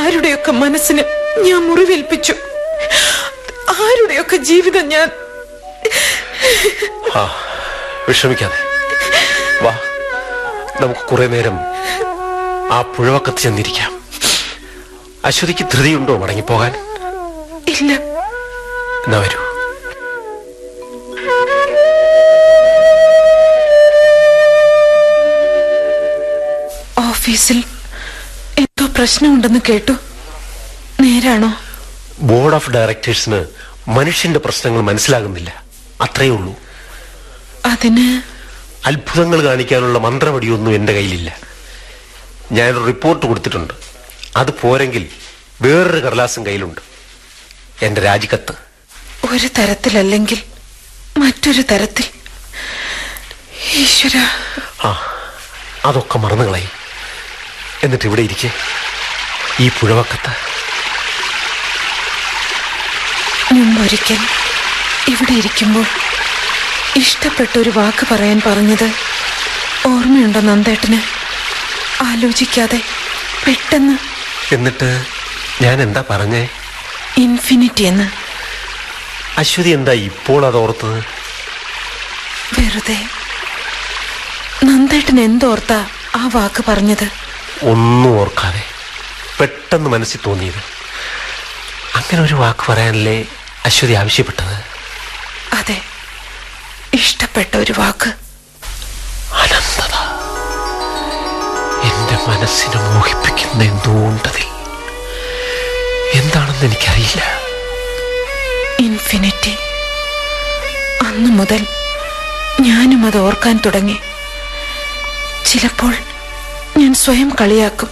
ആരുടെയൊക്കെ മനസ്സിന് ഞാൻ മുറിവേൽപ്പിച്ചു. ആരുടെയൊക്കെ ജീവിതം ഞാൻ വിഷമിക്കാതെ. വാ നമുക്ക് കുറെ നേരം ആ പുഴവക്കത്ത് ചെന്നിരിക്കാം. അശ്വതിക്ക് ധൃതിയുണ്ടോ മടങ്ങിപ്പോകാൻ? ഇല്ല. എന്നാ വരൂ. ഓഫീസിൽ എന്തോ പ്രശ്നമുണ്ടെന്ന് കേട്ടു. നേരാണോ? ബോർഡ് ഓഫ് ഡയറക്ടേഴ്സിന് മനുഷ്യന്റെ പ്രശ്നങ്ങൾ മനസ്സിലാകുന്നില്ല. അത്രയേ ഉള്ളൂ. അതിന് അത്ഭുതങ്ങൾ കാണിക്കാനുള്ള മന്ത്രപടിയൊന്നും എന്റെ കയ്യിലില്ല. ഞാനൊരു റിപ്പോർട്ട് കൊടുത്തിട്ടുണ്ട്. അത് പോരെങ്കിൽ വേറൊരു കടലാസും കയ്യിലുണ്ട്. എന്റെ രാജിക്കത്ത്. ഒരു തരത്തിലല്ലെങ്കിൽ മറ്റൊരു തരത്തിൽ. ഈശ്വര. ആ അതൊക്കെ എന്നിട്ട് ഇവിടെ ഇരിക്കെ. ഈ പുഴവക്കത്ത്. മുമ്പൊരിക്കൽ ഇവിടെ ഇരിക്കുമ്പോൾ ഇഷ്ടപ്പെട്ട ഒരു വാക്ക് പറയാൻ പറഞ്ഞത് ഓർമ്മയുണ്ടോ നന്ദേട്ടന്? ആലോചിക്കാതെ പെട്ടെന്ന് എന്നിട്ട് ഞാൻ എന്താ പറഞ്ഞേ? ഇൻഫിനിറ്റി എന്ന്. അശ്വതി എന്താ ഇപ്പോൾ അത് ഓർത്തത്? വെറുതെ. നന്ദേട്ടൻ എന്തോർത്താ ആ വാക്ക് പറഞ്ഞത്? ഒന്നും ഓർക്കാതെ പെട്ടെന്ന് മനസ്സിൽ തോന്നിയത്. അങ്ങനെ ഒരു വാക്ക് പറയാനല്ലേ അശ്വതി ആവശ്യപ്പെട്ടത്? അതെ. ഇഷ്ടപ്പെട്ട ഒരു വാക്ക്. മനസ്സിനെ മോഹിപ്പിക്കുന്ന എന്തോ ഉണ്ടതിൽ. എന്താണെന്ന് എനിക്കറിയില്ല. ഇൻഫിനിറ്റി. അന്ന് മുതൽ ഞാനും അത് ഓർക്കാൻ തുടങ്ങി. ചിലപ്പോൾ ഞാൻ സ്വയം കളിയാക്കും.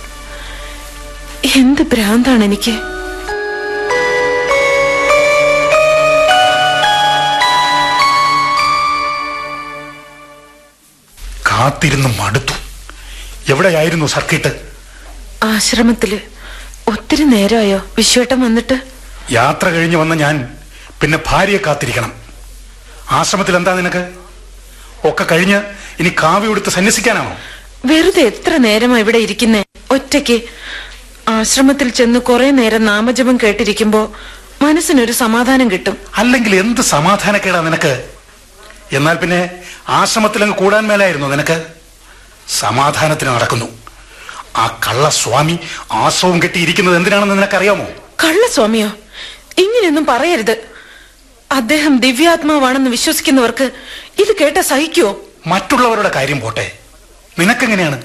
എന്ത് ഭ്രാന്താണ് എനിക്ക്? കാത്തിരുന്ന് മടുത്തു. എവിടെയായിരുന്നു സർക്കിട്ട്? ആശ്രമത്തിൽ. ഒത്തിരി നേരമായോ വിശ്വേട്ടൻ വന്നിട്ട്? യാത്ര കഴിഞ്ഞു വന്ന ഞാൻ പിന്നെ ഭാര്യയെ കാത്തിരിക്കണം. ആശ്രമത്തിൽ എന്താ നിനക്ക്? ഒക്കെ കഴിഞ്ഞ് ഇനി കാവി കൊടുത്ത് സന്യസിക്കാനാണോ? വെറുതെ എത്ര നേരമാ ഇവിടെ ഇരിക്കുന്നേ? ഒറ്റയ്ക്ക്. ആശ്രമത്തിൽ ചെന്ന് കുറെ നേരം നാമജപം കേട്ടിരിക്കുമ്പോ മനസ്സിനൊരു സമാധാനം കിട്ടും. അല്ലെങ്കിൽ എന്ത് സമാധാനക്കേടാ നിനക്ക്? എന്നാൽ പിന്നെ ആശ്രമത്തിലങ്ങ് കൂടാൻ മേലായിരുന്നു നിനക്ക്? സമാധാനത്തിന് നടക്കുന്നു. ആ കള്ളസ്വാമി സ്വാമി ആശ്രമം കെട്ടിയിരിക്കുന്നത് എന്തിനാണെന്ന് നിനക്കറിയാമോ? കള്ളസ്വാമിയോ? ഇങ്ങനെയൊന്നും പറയരുത്. അദ്ദേഹം ദിവ്യാത്മാവാണെന്ന് വിശ്വസിക്കുന്നവർക്ക് ഇത് കേട്ട സഹിക്കുവോ? മറ്റുള്ളവരുടെ കാര്യം പോട്ടെ. നിനക്കെങ്ങനെയാണ്?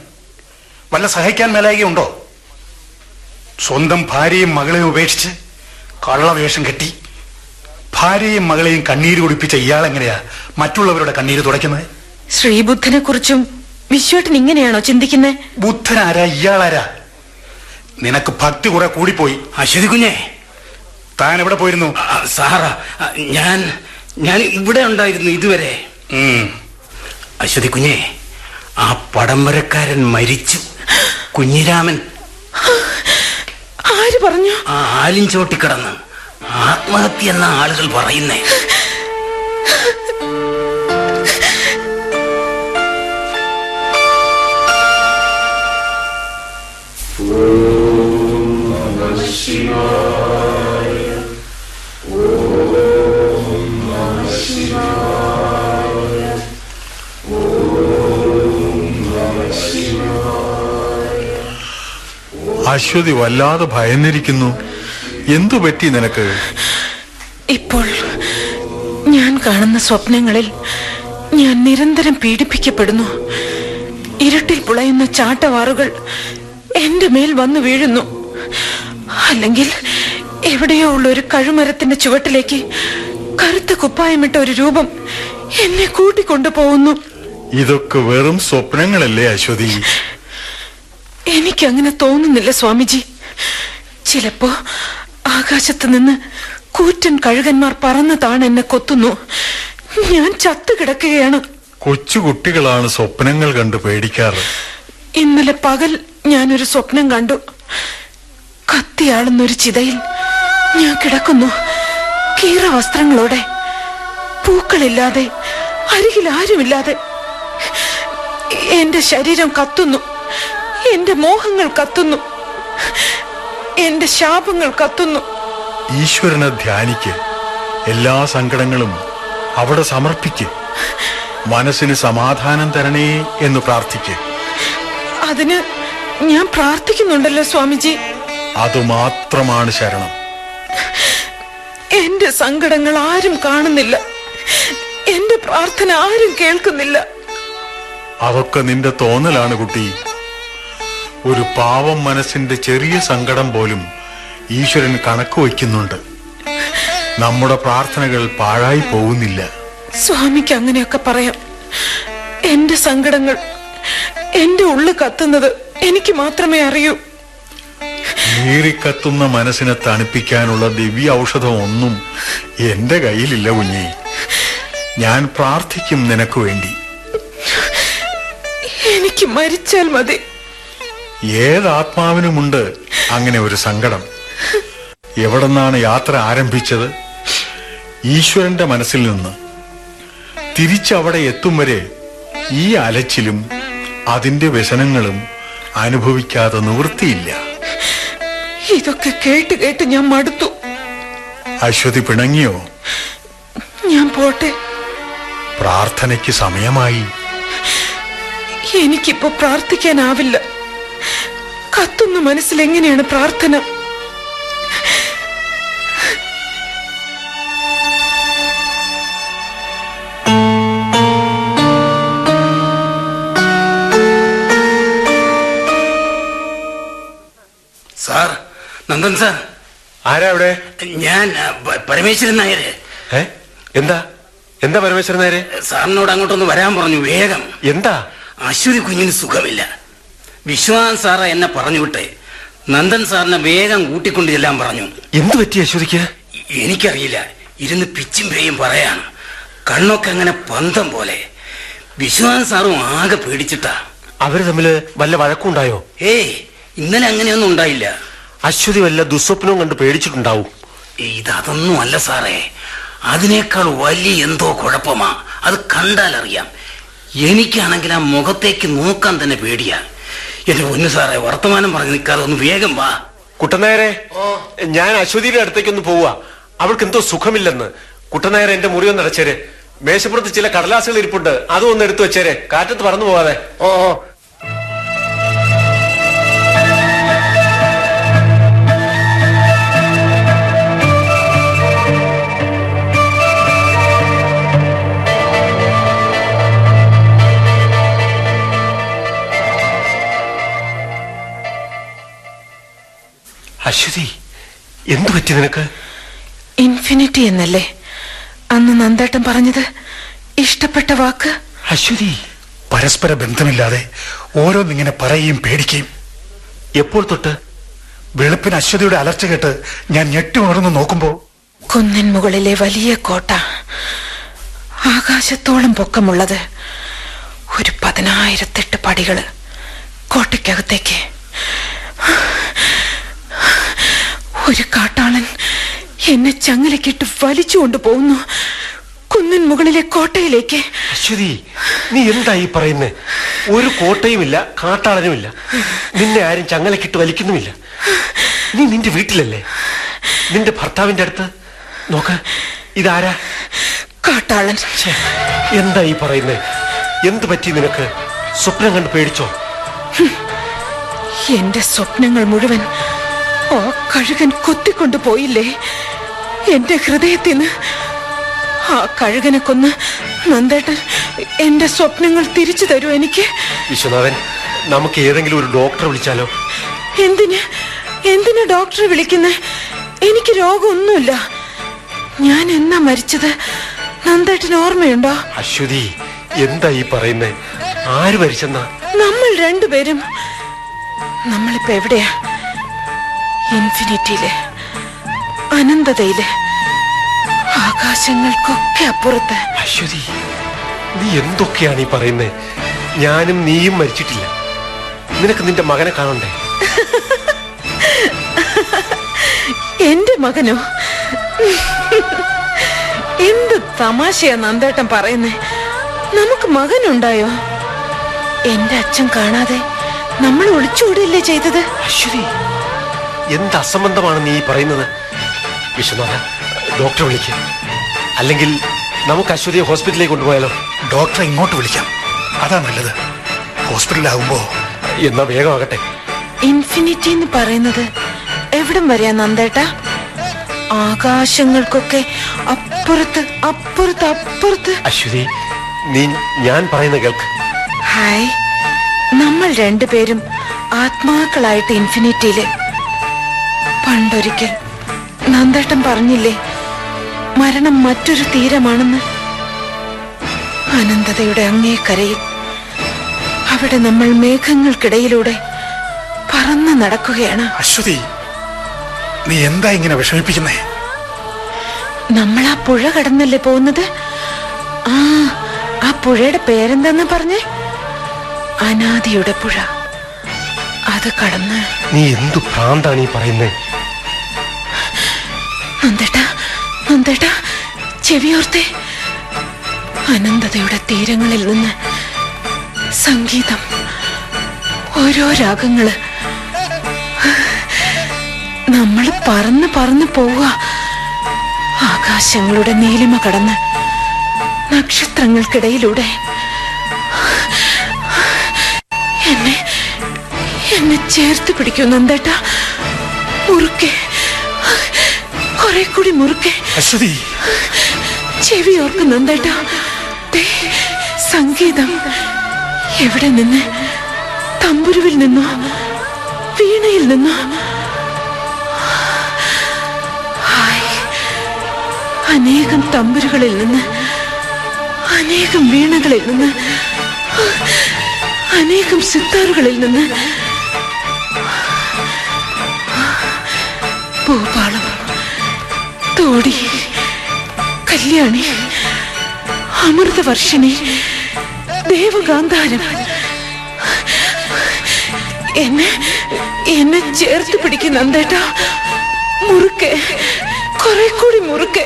വല്ല സഹിക്കാൻ മേലായികയുണ്ടോ? സ്വന്തം ഭാര്യയും മകളെയും ഉപേക്ഷിച്ച് കള്ളവേഷം കെട്ടി ഭാര്യയും മകളെയും കണ്ണീര് കുടിപ്പിച്ച ഇയാളെങ്ങനെയാ മറ്റുള്ളവരുടെ കണ്ണീര് തുടയ്ക്കുന്നത്? ശ്രീബുദ്ധനെ കുറിച്ചും വിശ്വേട്ടൻ ഇങ്ങനെയാണോ ചിന്തിക്കുന്നേ? ബുദ്ധനാരാ ഇയാളാരാ? നിനക്ക് ഭക്തി കുറെ കൂടിപ്പോയി. അശ്വതി കുഞ്ഞേ. താൻ എവിടെ പോയിരുന്നു? ആ, സാറാ ഞാൻ ഞാൻ ഇവിടെ ഉണ്ടായിരുന്നു ഇതുവരെ. അശ്വതി കുഞ്ഞേ ആ പടം വരക്കാരൻ മരിച്ചു. കുഞ്ഞിരാമൻ. ആര് പറഞ്ഞു? ആ ആലിൻ ചോട്ടിക്കിടന്ന് ആത്മഹത്യ എന്ന ആളുകൾ പറയുന്നേ. അശ്വതി വല്ലാതെ ഭയന്നിരിക്കുന്നു. എന്തു പറ്റി നിനക്ക്? ഇപ്പോൾ ഞാൻ കാണുന്ന സ്വപ്നങ്ങളിൽ ഞാൻ നിരന്തരം പീഡിപ്പിക്കപ്പെടുന്നു. ഇരുട്ടിൽ പുളയുന്ന ചാട്ടവാറുകൾ എന്റെ മേൽ വന്നു വീഴുന്നു. അല്ലെങ്കിൽ എവിടെയോ ഉള്ള ഒരു കഴുമരത്തിന്റെ ചുവട്ടിലേക്ക് കറുത്ത കുപ്പായമിട്ട ഒരു രൂപം എന്നെ കൂട്ടിക്കൊണ്ടു പോകുന്നു ഇതൊക്കെ വെറും സ്വപ്നങ്ങളല്ലേ അശ്വതി? എനിക്കങ്ങനെ തോന്നുന്നില്ല സ്വാമിജി. ചിലപ്പോ ആകാശത്ത് നിന്ന് കൂറ്റൻ കഴുകന്മാർ പറന്നതാണ് എന്നെ കൊത്തുന്നു. ഞാൻ ചത്തു കിടക്കുകയാണ്. കൊച്ചു കുട്ടികളാണ് സ്വപ്നങ്ങൾ കണ്ട് പേടിക്കാറ്. ഇന്നലെ പകൽ ഞാനൊരു സ്വപ്നം കണ്ടു. കത്തിയാളുന്നൊരു ചിതയിൽ ഞാൻ കിടക്കുന്നു. കീറ വസ്ത്രങ്ങളോടെ പൂക്കളില്ലാതെ അരികിൽ ആരുമില്ലാതെ. എന്റെ ശരീരം കത്തുന്നു. എന്റെ മോഹങ്ങൾ കത്തുന്നു. എന്റെ ശാപങ്ങൾ കത്തുന്നു. ഈശ്വരനെ ധ്യാനിക്ക്. എല്ലാ സങ്കടങ്ങളും അവിടെ സമർപ്പിക്ക്. മനസ്സിന് സമാധാനം തരണേ എന്ന് പ്രാർത്ഥിക്ക്. അതിന് ഞാൻ പ്രാർത്ഥിക്കുന്നുണ്ടല്ലോ സ്വാമിജി. അതുമാത്രമാണ് ശരണം. എന്റെ സങ്കടങ്ങൾ ആരും കാണുന്നില്ല. എന്റെ പ്രാർത്ഥന ആരും കേൾക്കുന്നില്ല. അതൊക്കെ നിന്റെ തോന്നലാണ് കുട്ടി. ഒരു പാവം മനസ്സിന്റെ ചെറിയ സങ്കടം പോലും ഈശ്വരൻ കണക്ക് വയ്ക്കുന്നുണ്ട്. നമ്മുടെ പ്രാർത്ഥനകൾ പാഴായി പോകുന്നില്ല. സ്വാമിക്ക് അങ്ങനെയൊക്കെ പറയാം. എന്റെ സങ്കടങ്ങൾ എന്റെ ഉള്ളു കത്തുന്നത് എനിക്ക് മാത്രമേ അറിയൂ. നീറിക്കത്തുന്ന മനസ്സിനെ തണുപ്പിക്കാനുള്ള ദിവ്യ ഔഷധം ഒന്നും എന്റെ കയ്യിലില്ല കുഞ്ഞി. ഞാൻ പ്രാർത്ഥിക്കും നിനക്ക് വേണ്ടി. എനിക്ക് മരിച്ചാൽ മതി. ഏതാത്മാവിനുമുണ്ട് അങ്ങനെ ഒരു സങ്കടം? എവിടെന്നാണ് യാത്ര ആരംഭിച്ചത്? ഈശ്വരന്റെ മനസ്സിൽ നിന്ന് തിരിച്ചവിടെ എത്തും വരെ ഈ അലച്ചിലും അതിന്റെ വ്യസനങ്ങളും അനുഭവിക്കാതെ നിവൃത്തിയില്ല. ഇതൊക്കെ കേട്ട് കേട്ട് ഞാൻ മടുത്തു. അശ്വതി പിണങ്ങിയോ? ഞാൻ പോട്ടെ. പ്രാർത്ഥനയ്ക്ക് സമയമായി. എനിക്കിപ്പോ പ്രാർത്ഥിക്കാനാവില്ല. കത്തുന്ന മനസ്സിൽ എങ്ങനെയാണ് പ്രാർത്ഥന? നന്ദൻ സാർ. ആരാ അവിടെ? ഞാൻ പരമേശ്വരൻ നായര്. എന്താ? എന്താ പരമേശ്വരൻ നേരെ സാറിനോട് അങ്ങോട്ടൊന്ന് വരാൻ പറഞ്ഞു വേഗം. എന്താ? അശ്വതി കുഞ്ഞിന് സുഖമില്ല. വിശ്വാസ് സാറ എന്നെ പറഞ്ഞു വിട്ടെ. നന്ദൻ സാറിനെ വേഗം കൂട്ടിക്കൊണ്ട് ചെല്ലാൻ പറഞ്ഞു. എന്തു പറ്റി അശ്വതിക്ക്? എനിക്കറിയില്ല. ഇരുന്ന് പിച്ചും പേയും പറയാണ്. കണ്ണൊക്കെ അങ്ങനെ പന്തം പോലെ. വിശ്വനാഥൻ സാറും ആകെ പേടിച്ചിട്ടാ. അവർ തമ്മിൽ വല്ല വഴക്കുണ്ടായോ? ഏയ് ഇന്നലെ അങ്ങനെയൊന്നും ഉണ്ടായില്ല. അശ്വതി വല്ല ദുസ്വപ്നവും കണ്ട് പേടിച്ചിട്ടുണ്ടാവും. ഇതൊന്നും അല്ല സാറേ. അതിനേക്കാൾ വലിയ എന്തോ കുഴപ്പമാ. അത് കണ്ടാലറിയാം. എനിക്കാണെങ്കിൽ ആ മുഖത്തേക്ക് നോക്കാൻ തന്നെ പേടിയാ. എന്റെ പൊന്നു സാറേ വർത്തമാനം പറഞ്ഞു നിൽക്കാതെ ഒന്ന് വേഗം വാ. കുട്ടനായരെ ഞാൻ അശ്വതിയുടെ അടുത്തേക്ക് ഒന്ന് പോവാ അവൾക്ക് എന്തോ സുഖമില്ലെന്ന്. കുട്ടനായരെ എന്റെ മുറി ഒന്ന് അടച്ചേരെ. മേശപ്പുറത്ത് ചില കടലാസുകൾ ഇരിപ്പുണ്ട്. അതും ഒന്ന് എടുത്തു വെച്ചേരെ. കാറ്റത്ത് പറന്നു പോവാതെ. ഓ. അശ്വതി എന്തു പറ്റി നിനക്ക്? ഇൻഫിനിറ്റി എന്നല്ലേ? അന്ന് നന്ദേട്ടൻ പറഞ്ഞത് ഇഷ്ടപ്പെട്ട വാക്ക്? അശ്വതി പരസ്പര ബന്ധമില്ലാതെ ഓരോന്നിങ്ങനെ പറയുകയും പേടിക്കുകയും. എപ്പോൾ തൊട്ട്? വെളുപ്പിന് അശ്വതിയുടെ അലർച്ച കേട്ട് ഞാൻ ഞെട്ടിയുണർന്ന് നോക്കുമ്പോ. കുന്നിൻ മുകളിലെ വലിയ കോട്ട. ആകാശത്തോളം പൊക്കമുള്ളത് ഒരു പതിനായിരത്തെട്ട് പടികൾ കോട്ടയ്ക്കകത്തേക്ക്. ഒരു കാട്ടാളൻ എന്നെ ചങ്ങലക്കിട്ട് വലിച്ചുകൊണ്ട് പോകുന്നു കുന്നിൻ മുകളിലെ കോട്ടയിലേക്ക്. അശ്വതി നീ എന്തായി പറയുന്നേ? ഒരു കോട്ടയുമില്ല കാട്ടാളനുമില്ല. നിന്നെ ആരും ചങ്ങലക്കിട്ട് വലിക്കുന്നുമില്ല. നീ നിന്റെ വീട്ടിലല്ലേ? നിന്റെ ഭർത്താവിന്റെ അടുത്ത്? നോക്ക് ഇതാരാ? കാട്ടാളൻ. എന്തായി പറയുന്നേ? എന്ത് പറ്റി നിനക്ക്? സ്വപ്നം കണ്ട് പേടിച്ചോ? എന്റെ സ്വപ്നങ്ങൾ മുഴുവൻ ആ കഴുകൻ കൊത്തിക്കൊണ്ടു പോയില്ലേ? എന്റെ ഹൃദയത്തിന് ആ കഴുകനെ കൊന്ന് നന്ദേട്ടൻ എന്റെ സ്വപ്നങ്ങൾ തിരിച്ചു തരൂ എനിക്ക്. വിശ്വനാഥൻ നമുക്ക് ഏതെങ്കിലും ഒരു ഡോക്ടറെ വിളിച്ചാലോ? എന്തിന്? എന്തിനു ഡോക്ടറെ വിളിക്കുന്നേ? എനിക്ക് രോഗമൊന്നുമില്ല. ഞാൻ എന്നാ മരിച്ചത്? നന്ദേട്ടന് ഓർമ്മയുണ്ടോ? അശ്വതി എന്താ ഈ പറയുന്നേ? ആര് മരിച്ചെന്നാ? നമ്മൾ രണ്ടുപേരും. നമ്മളിപ്പോ എവിടെയാ? ഇൻഫിനിറ്റിയിലെ അനന്തതയിലെ ആകാശങ്ങൾക്കൊക്കെ അപ്പുറത്ത്. അശ്വതി നീ എന്തൊക്കെയാണ് ഈ പറയുന്നത് ഞാനും നീയും മരിച്ചിട്ടില്ല. നിനക്ക് നിന്റെ മകനെ കാണണ്ടേ? എന്റെ മകനോ? എന്ത് തമാശയാ നന്ദേട്ടൻ പറയുന്നേ? നമുക്ക് മകനുണ്ടായോ? എന്റെ അച്ഛൻ കാണാതെ നമ്മൾ ഒളിച്ചോടിയല്ലേ ചെയ്തത്? അശ്വതി എന്ത് അസംബന്ധമാണ് നീ പറയുന്നത്? വിശ്വനാഥ ഡോക്ടറെ വിളിക്ക. അല്ലെങ്കിൽ നമുക്ക് അശ്വതിയെ ഹോസ്പിറ്റലിലേക്ക് കൊണ്ടുപോയാലോ? ഡോക്ടറെ ഇങ്ങോട്ട് വിളിക്കാം. അതാ നല്ലത്. ഹോസ്പിറ്റലിലാകുമ്പോ എന്നാ വേഗമാകട്ടെ ഇൻഫിനിറ്റി എന്ന് പറയുന്നത് എവിടം വരെയാ നന്ദേട്ട? ആകാശങ്ങൾക്കൊക്കെ അപ്പുറത്ത് അപ്പുറത്ത് അപ്പുറത്ത്. അശ്വതി നീ ഞാൻ പറയുന്ന കേൾക്ക്. ഹായ്. നമ്മൾ രണ്ടുപേരും ആത്മാക്കളായിട്ട് ഇൻഫിനിറ്റിയിൽ പണ്ടൊരിക്കൽ നന്ദേട്ടൻ പറഞ്ഞില്ലേ മരണം മറ്റൊരു തീരമാണെന്ന്? അനന്തതയുടെ അങ്ങേക്കരയിൽ അവിടെ നമ്മൾ മേഘങ്ങൾക്കിടയിലൂടെ പറന്ന് നടക്കുകയാണ്. അശ്വതി നീ എന്താ ഇങ്ങനെ വിഷമിപ്പിക്കുന്നേ? നമ്മൾ ആ പുഴ കടന്നല്ലേ പോകുന്നത്? ആ ആ പുഴയുടെ പേരെന്താന്ന് പറഞ്ഞേ? അനാദിയുടെ പുഴ. അത് കടന്ന് നീ എന്തു ഭ്രാന്താണ് ഈ പറയുന്നേ? നന്ദേട്ടാ നന്ദേട്ടാ ചെവിയോർത്തെ. അനന്തതയുടെ തീരങ്ങളിൽ നിന്ന് സംഗീതം ഓരോ രാഗങ്ങൾ. നമ്മൾ പറന്ന് പറന്ന് പോവുക. ആകാശങ്ങളുടെ നീലിമ കടന്ന് നക്ഷത്രങ്ങൾക്കിടയിലൂടെ. എന്നെ എന്നെ ചേർത്ത് പിടിക്കൂ എന്തേട്ടാ മുറുക്കെ കുറെ കൂടി മുറുക്കെ. അശ്വതി. ചെവി ഓർക്കുന്നുണ്ടോ സംഗീതം. എവിടെ നിന്ന്? തമ്പുരുവിൽ നിന്നോ? വീണയിൽ നിന്നോ? അനേകം തമ്പുരുകളിൽ നിന്ന് അനേകം വീണകളിൽ നിന്ന് അനേകം സിത്താറുകളിൽ നിന്ന് തോടി. കല്യാണി അമൃതവർഷിണി ദേവഗാന്ധാരം എന്നെ എന്നെ ചേർത്ത് പിടിക്കുന്ന മുറുക്കെ കുറെ കൂടി മുറുക്കെ.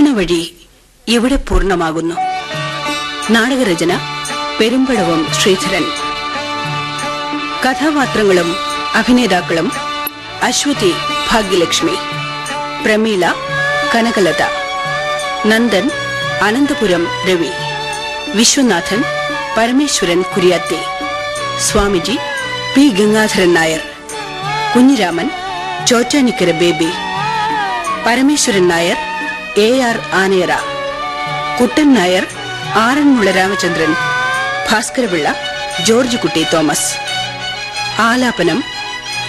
പ്രദക്ഷിണ വഴി എവിടെ പൂർണമാകുന്നു? നാടകരചന പെരുമ്പടവം ശ്രീധരൻ. കഥാപാത്രങ്ങളും അഭിനേതാക്കളും Aswathi Bhagyalakshmi Prameela Kanakalatha Nandan Ananthapuram Ravi Viswanathan Parameswaran Kuriyathi Swamiji P. Gangadharan Nair Kunhiraman Chottanikkara Baby Parameswaran Nair A R ആനേറ Kuttan Nair Aranmula Ramachandran Bhaskarapillai George Kutty Thomas. ആലാപനം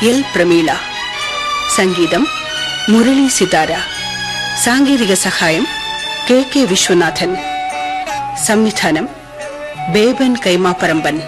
എൽ പ്രമീള. സംഗീതം മുരളി സിതാര. സാങ്കേതിക സഹായം കെ കെ വിശ്വനാഥൻ. സംവിധാനം ബേബൻ കൈമാപ്പറമ്പൻ.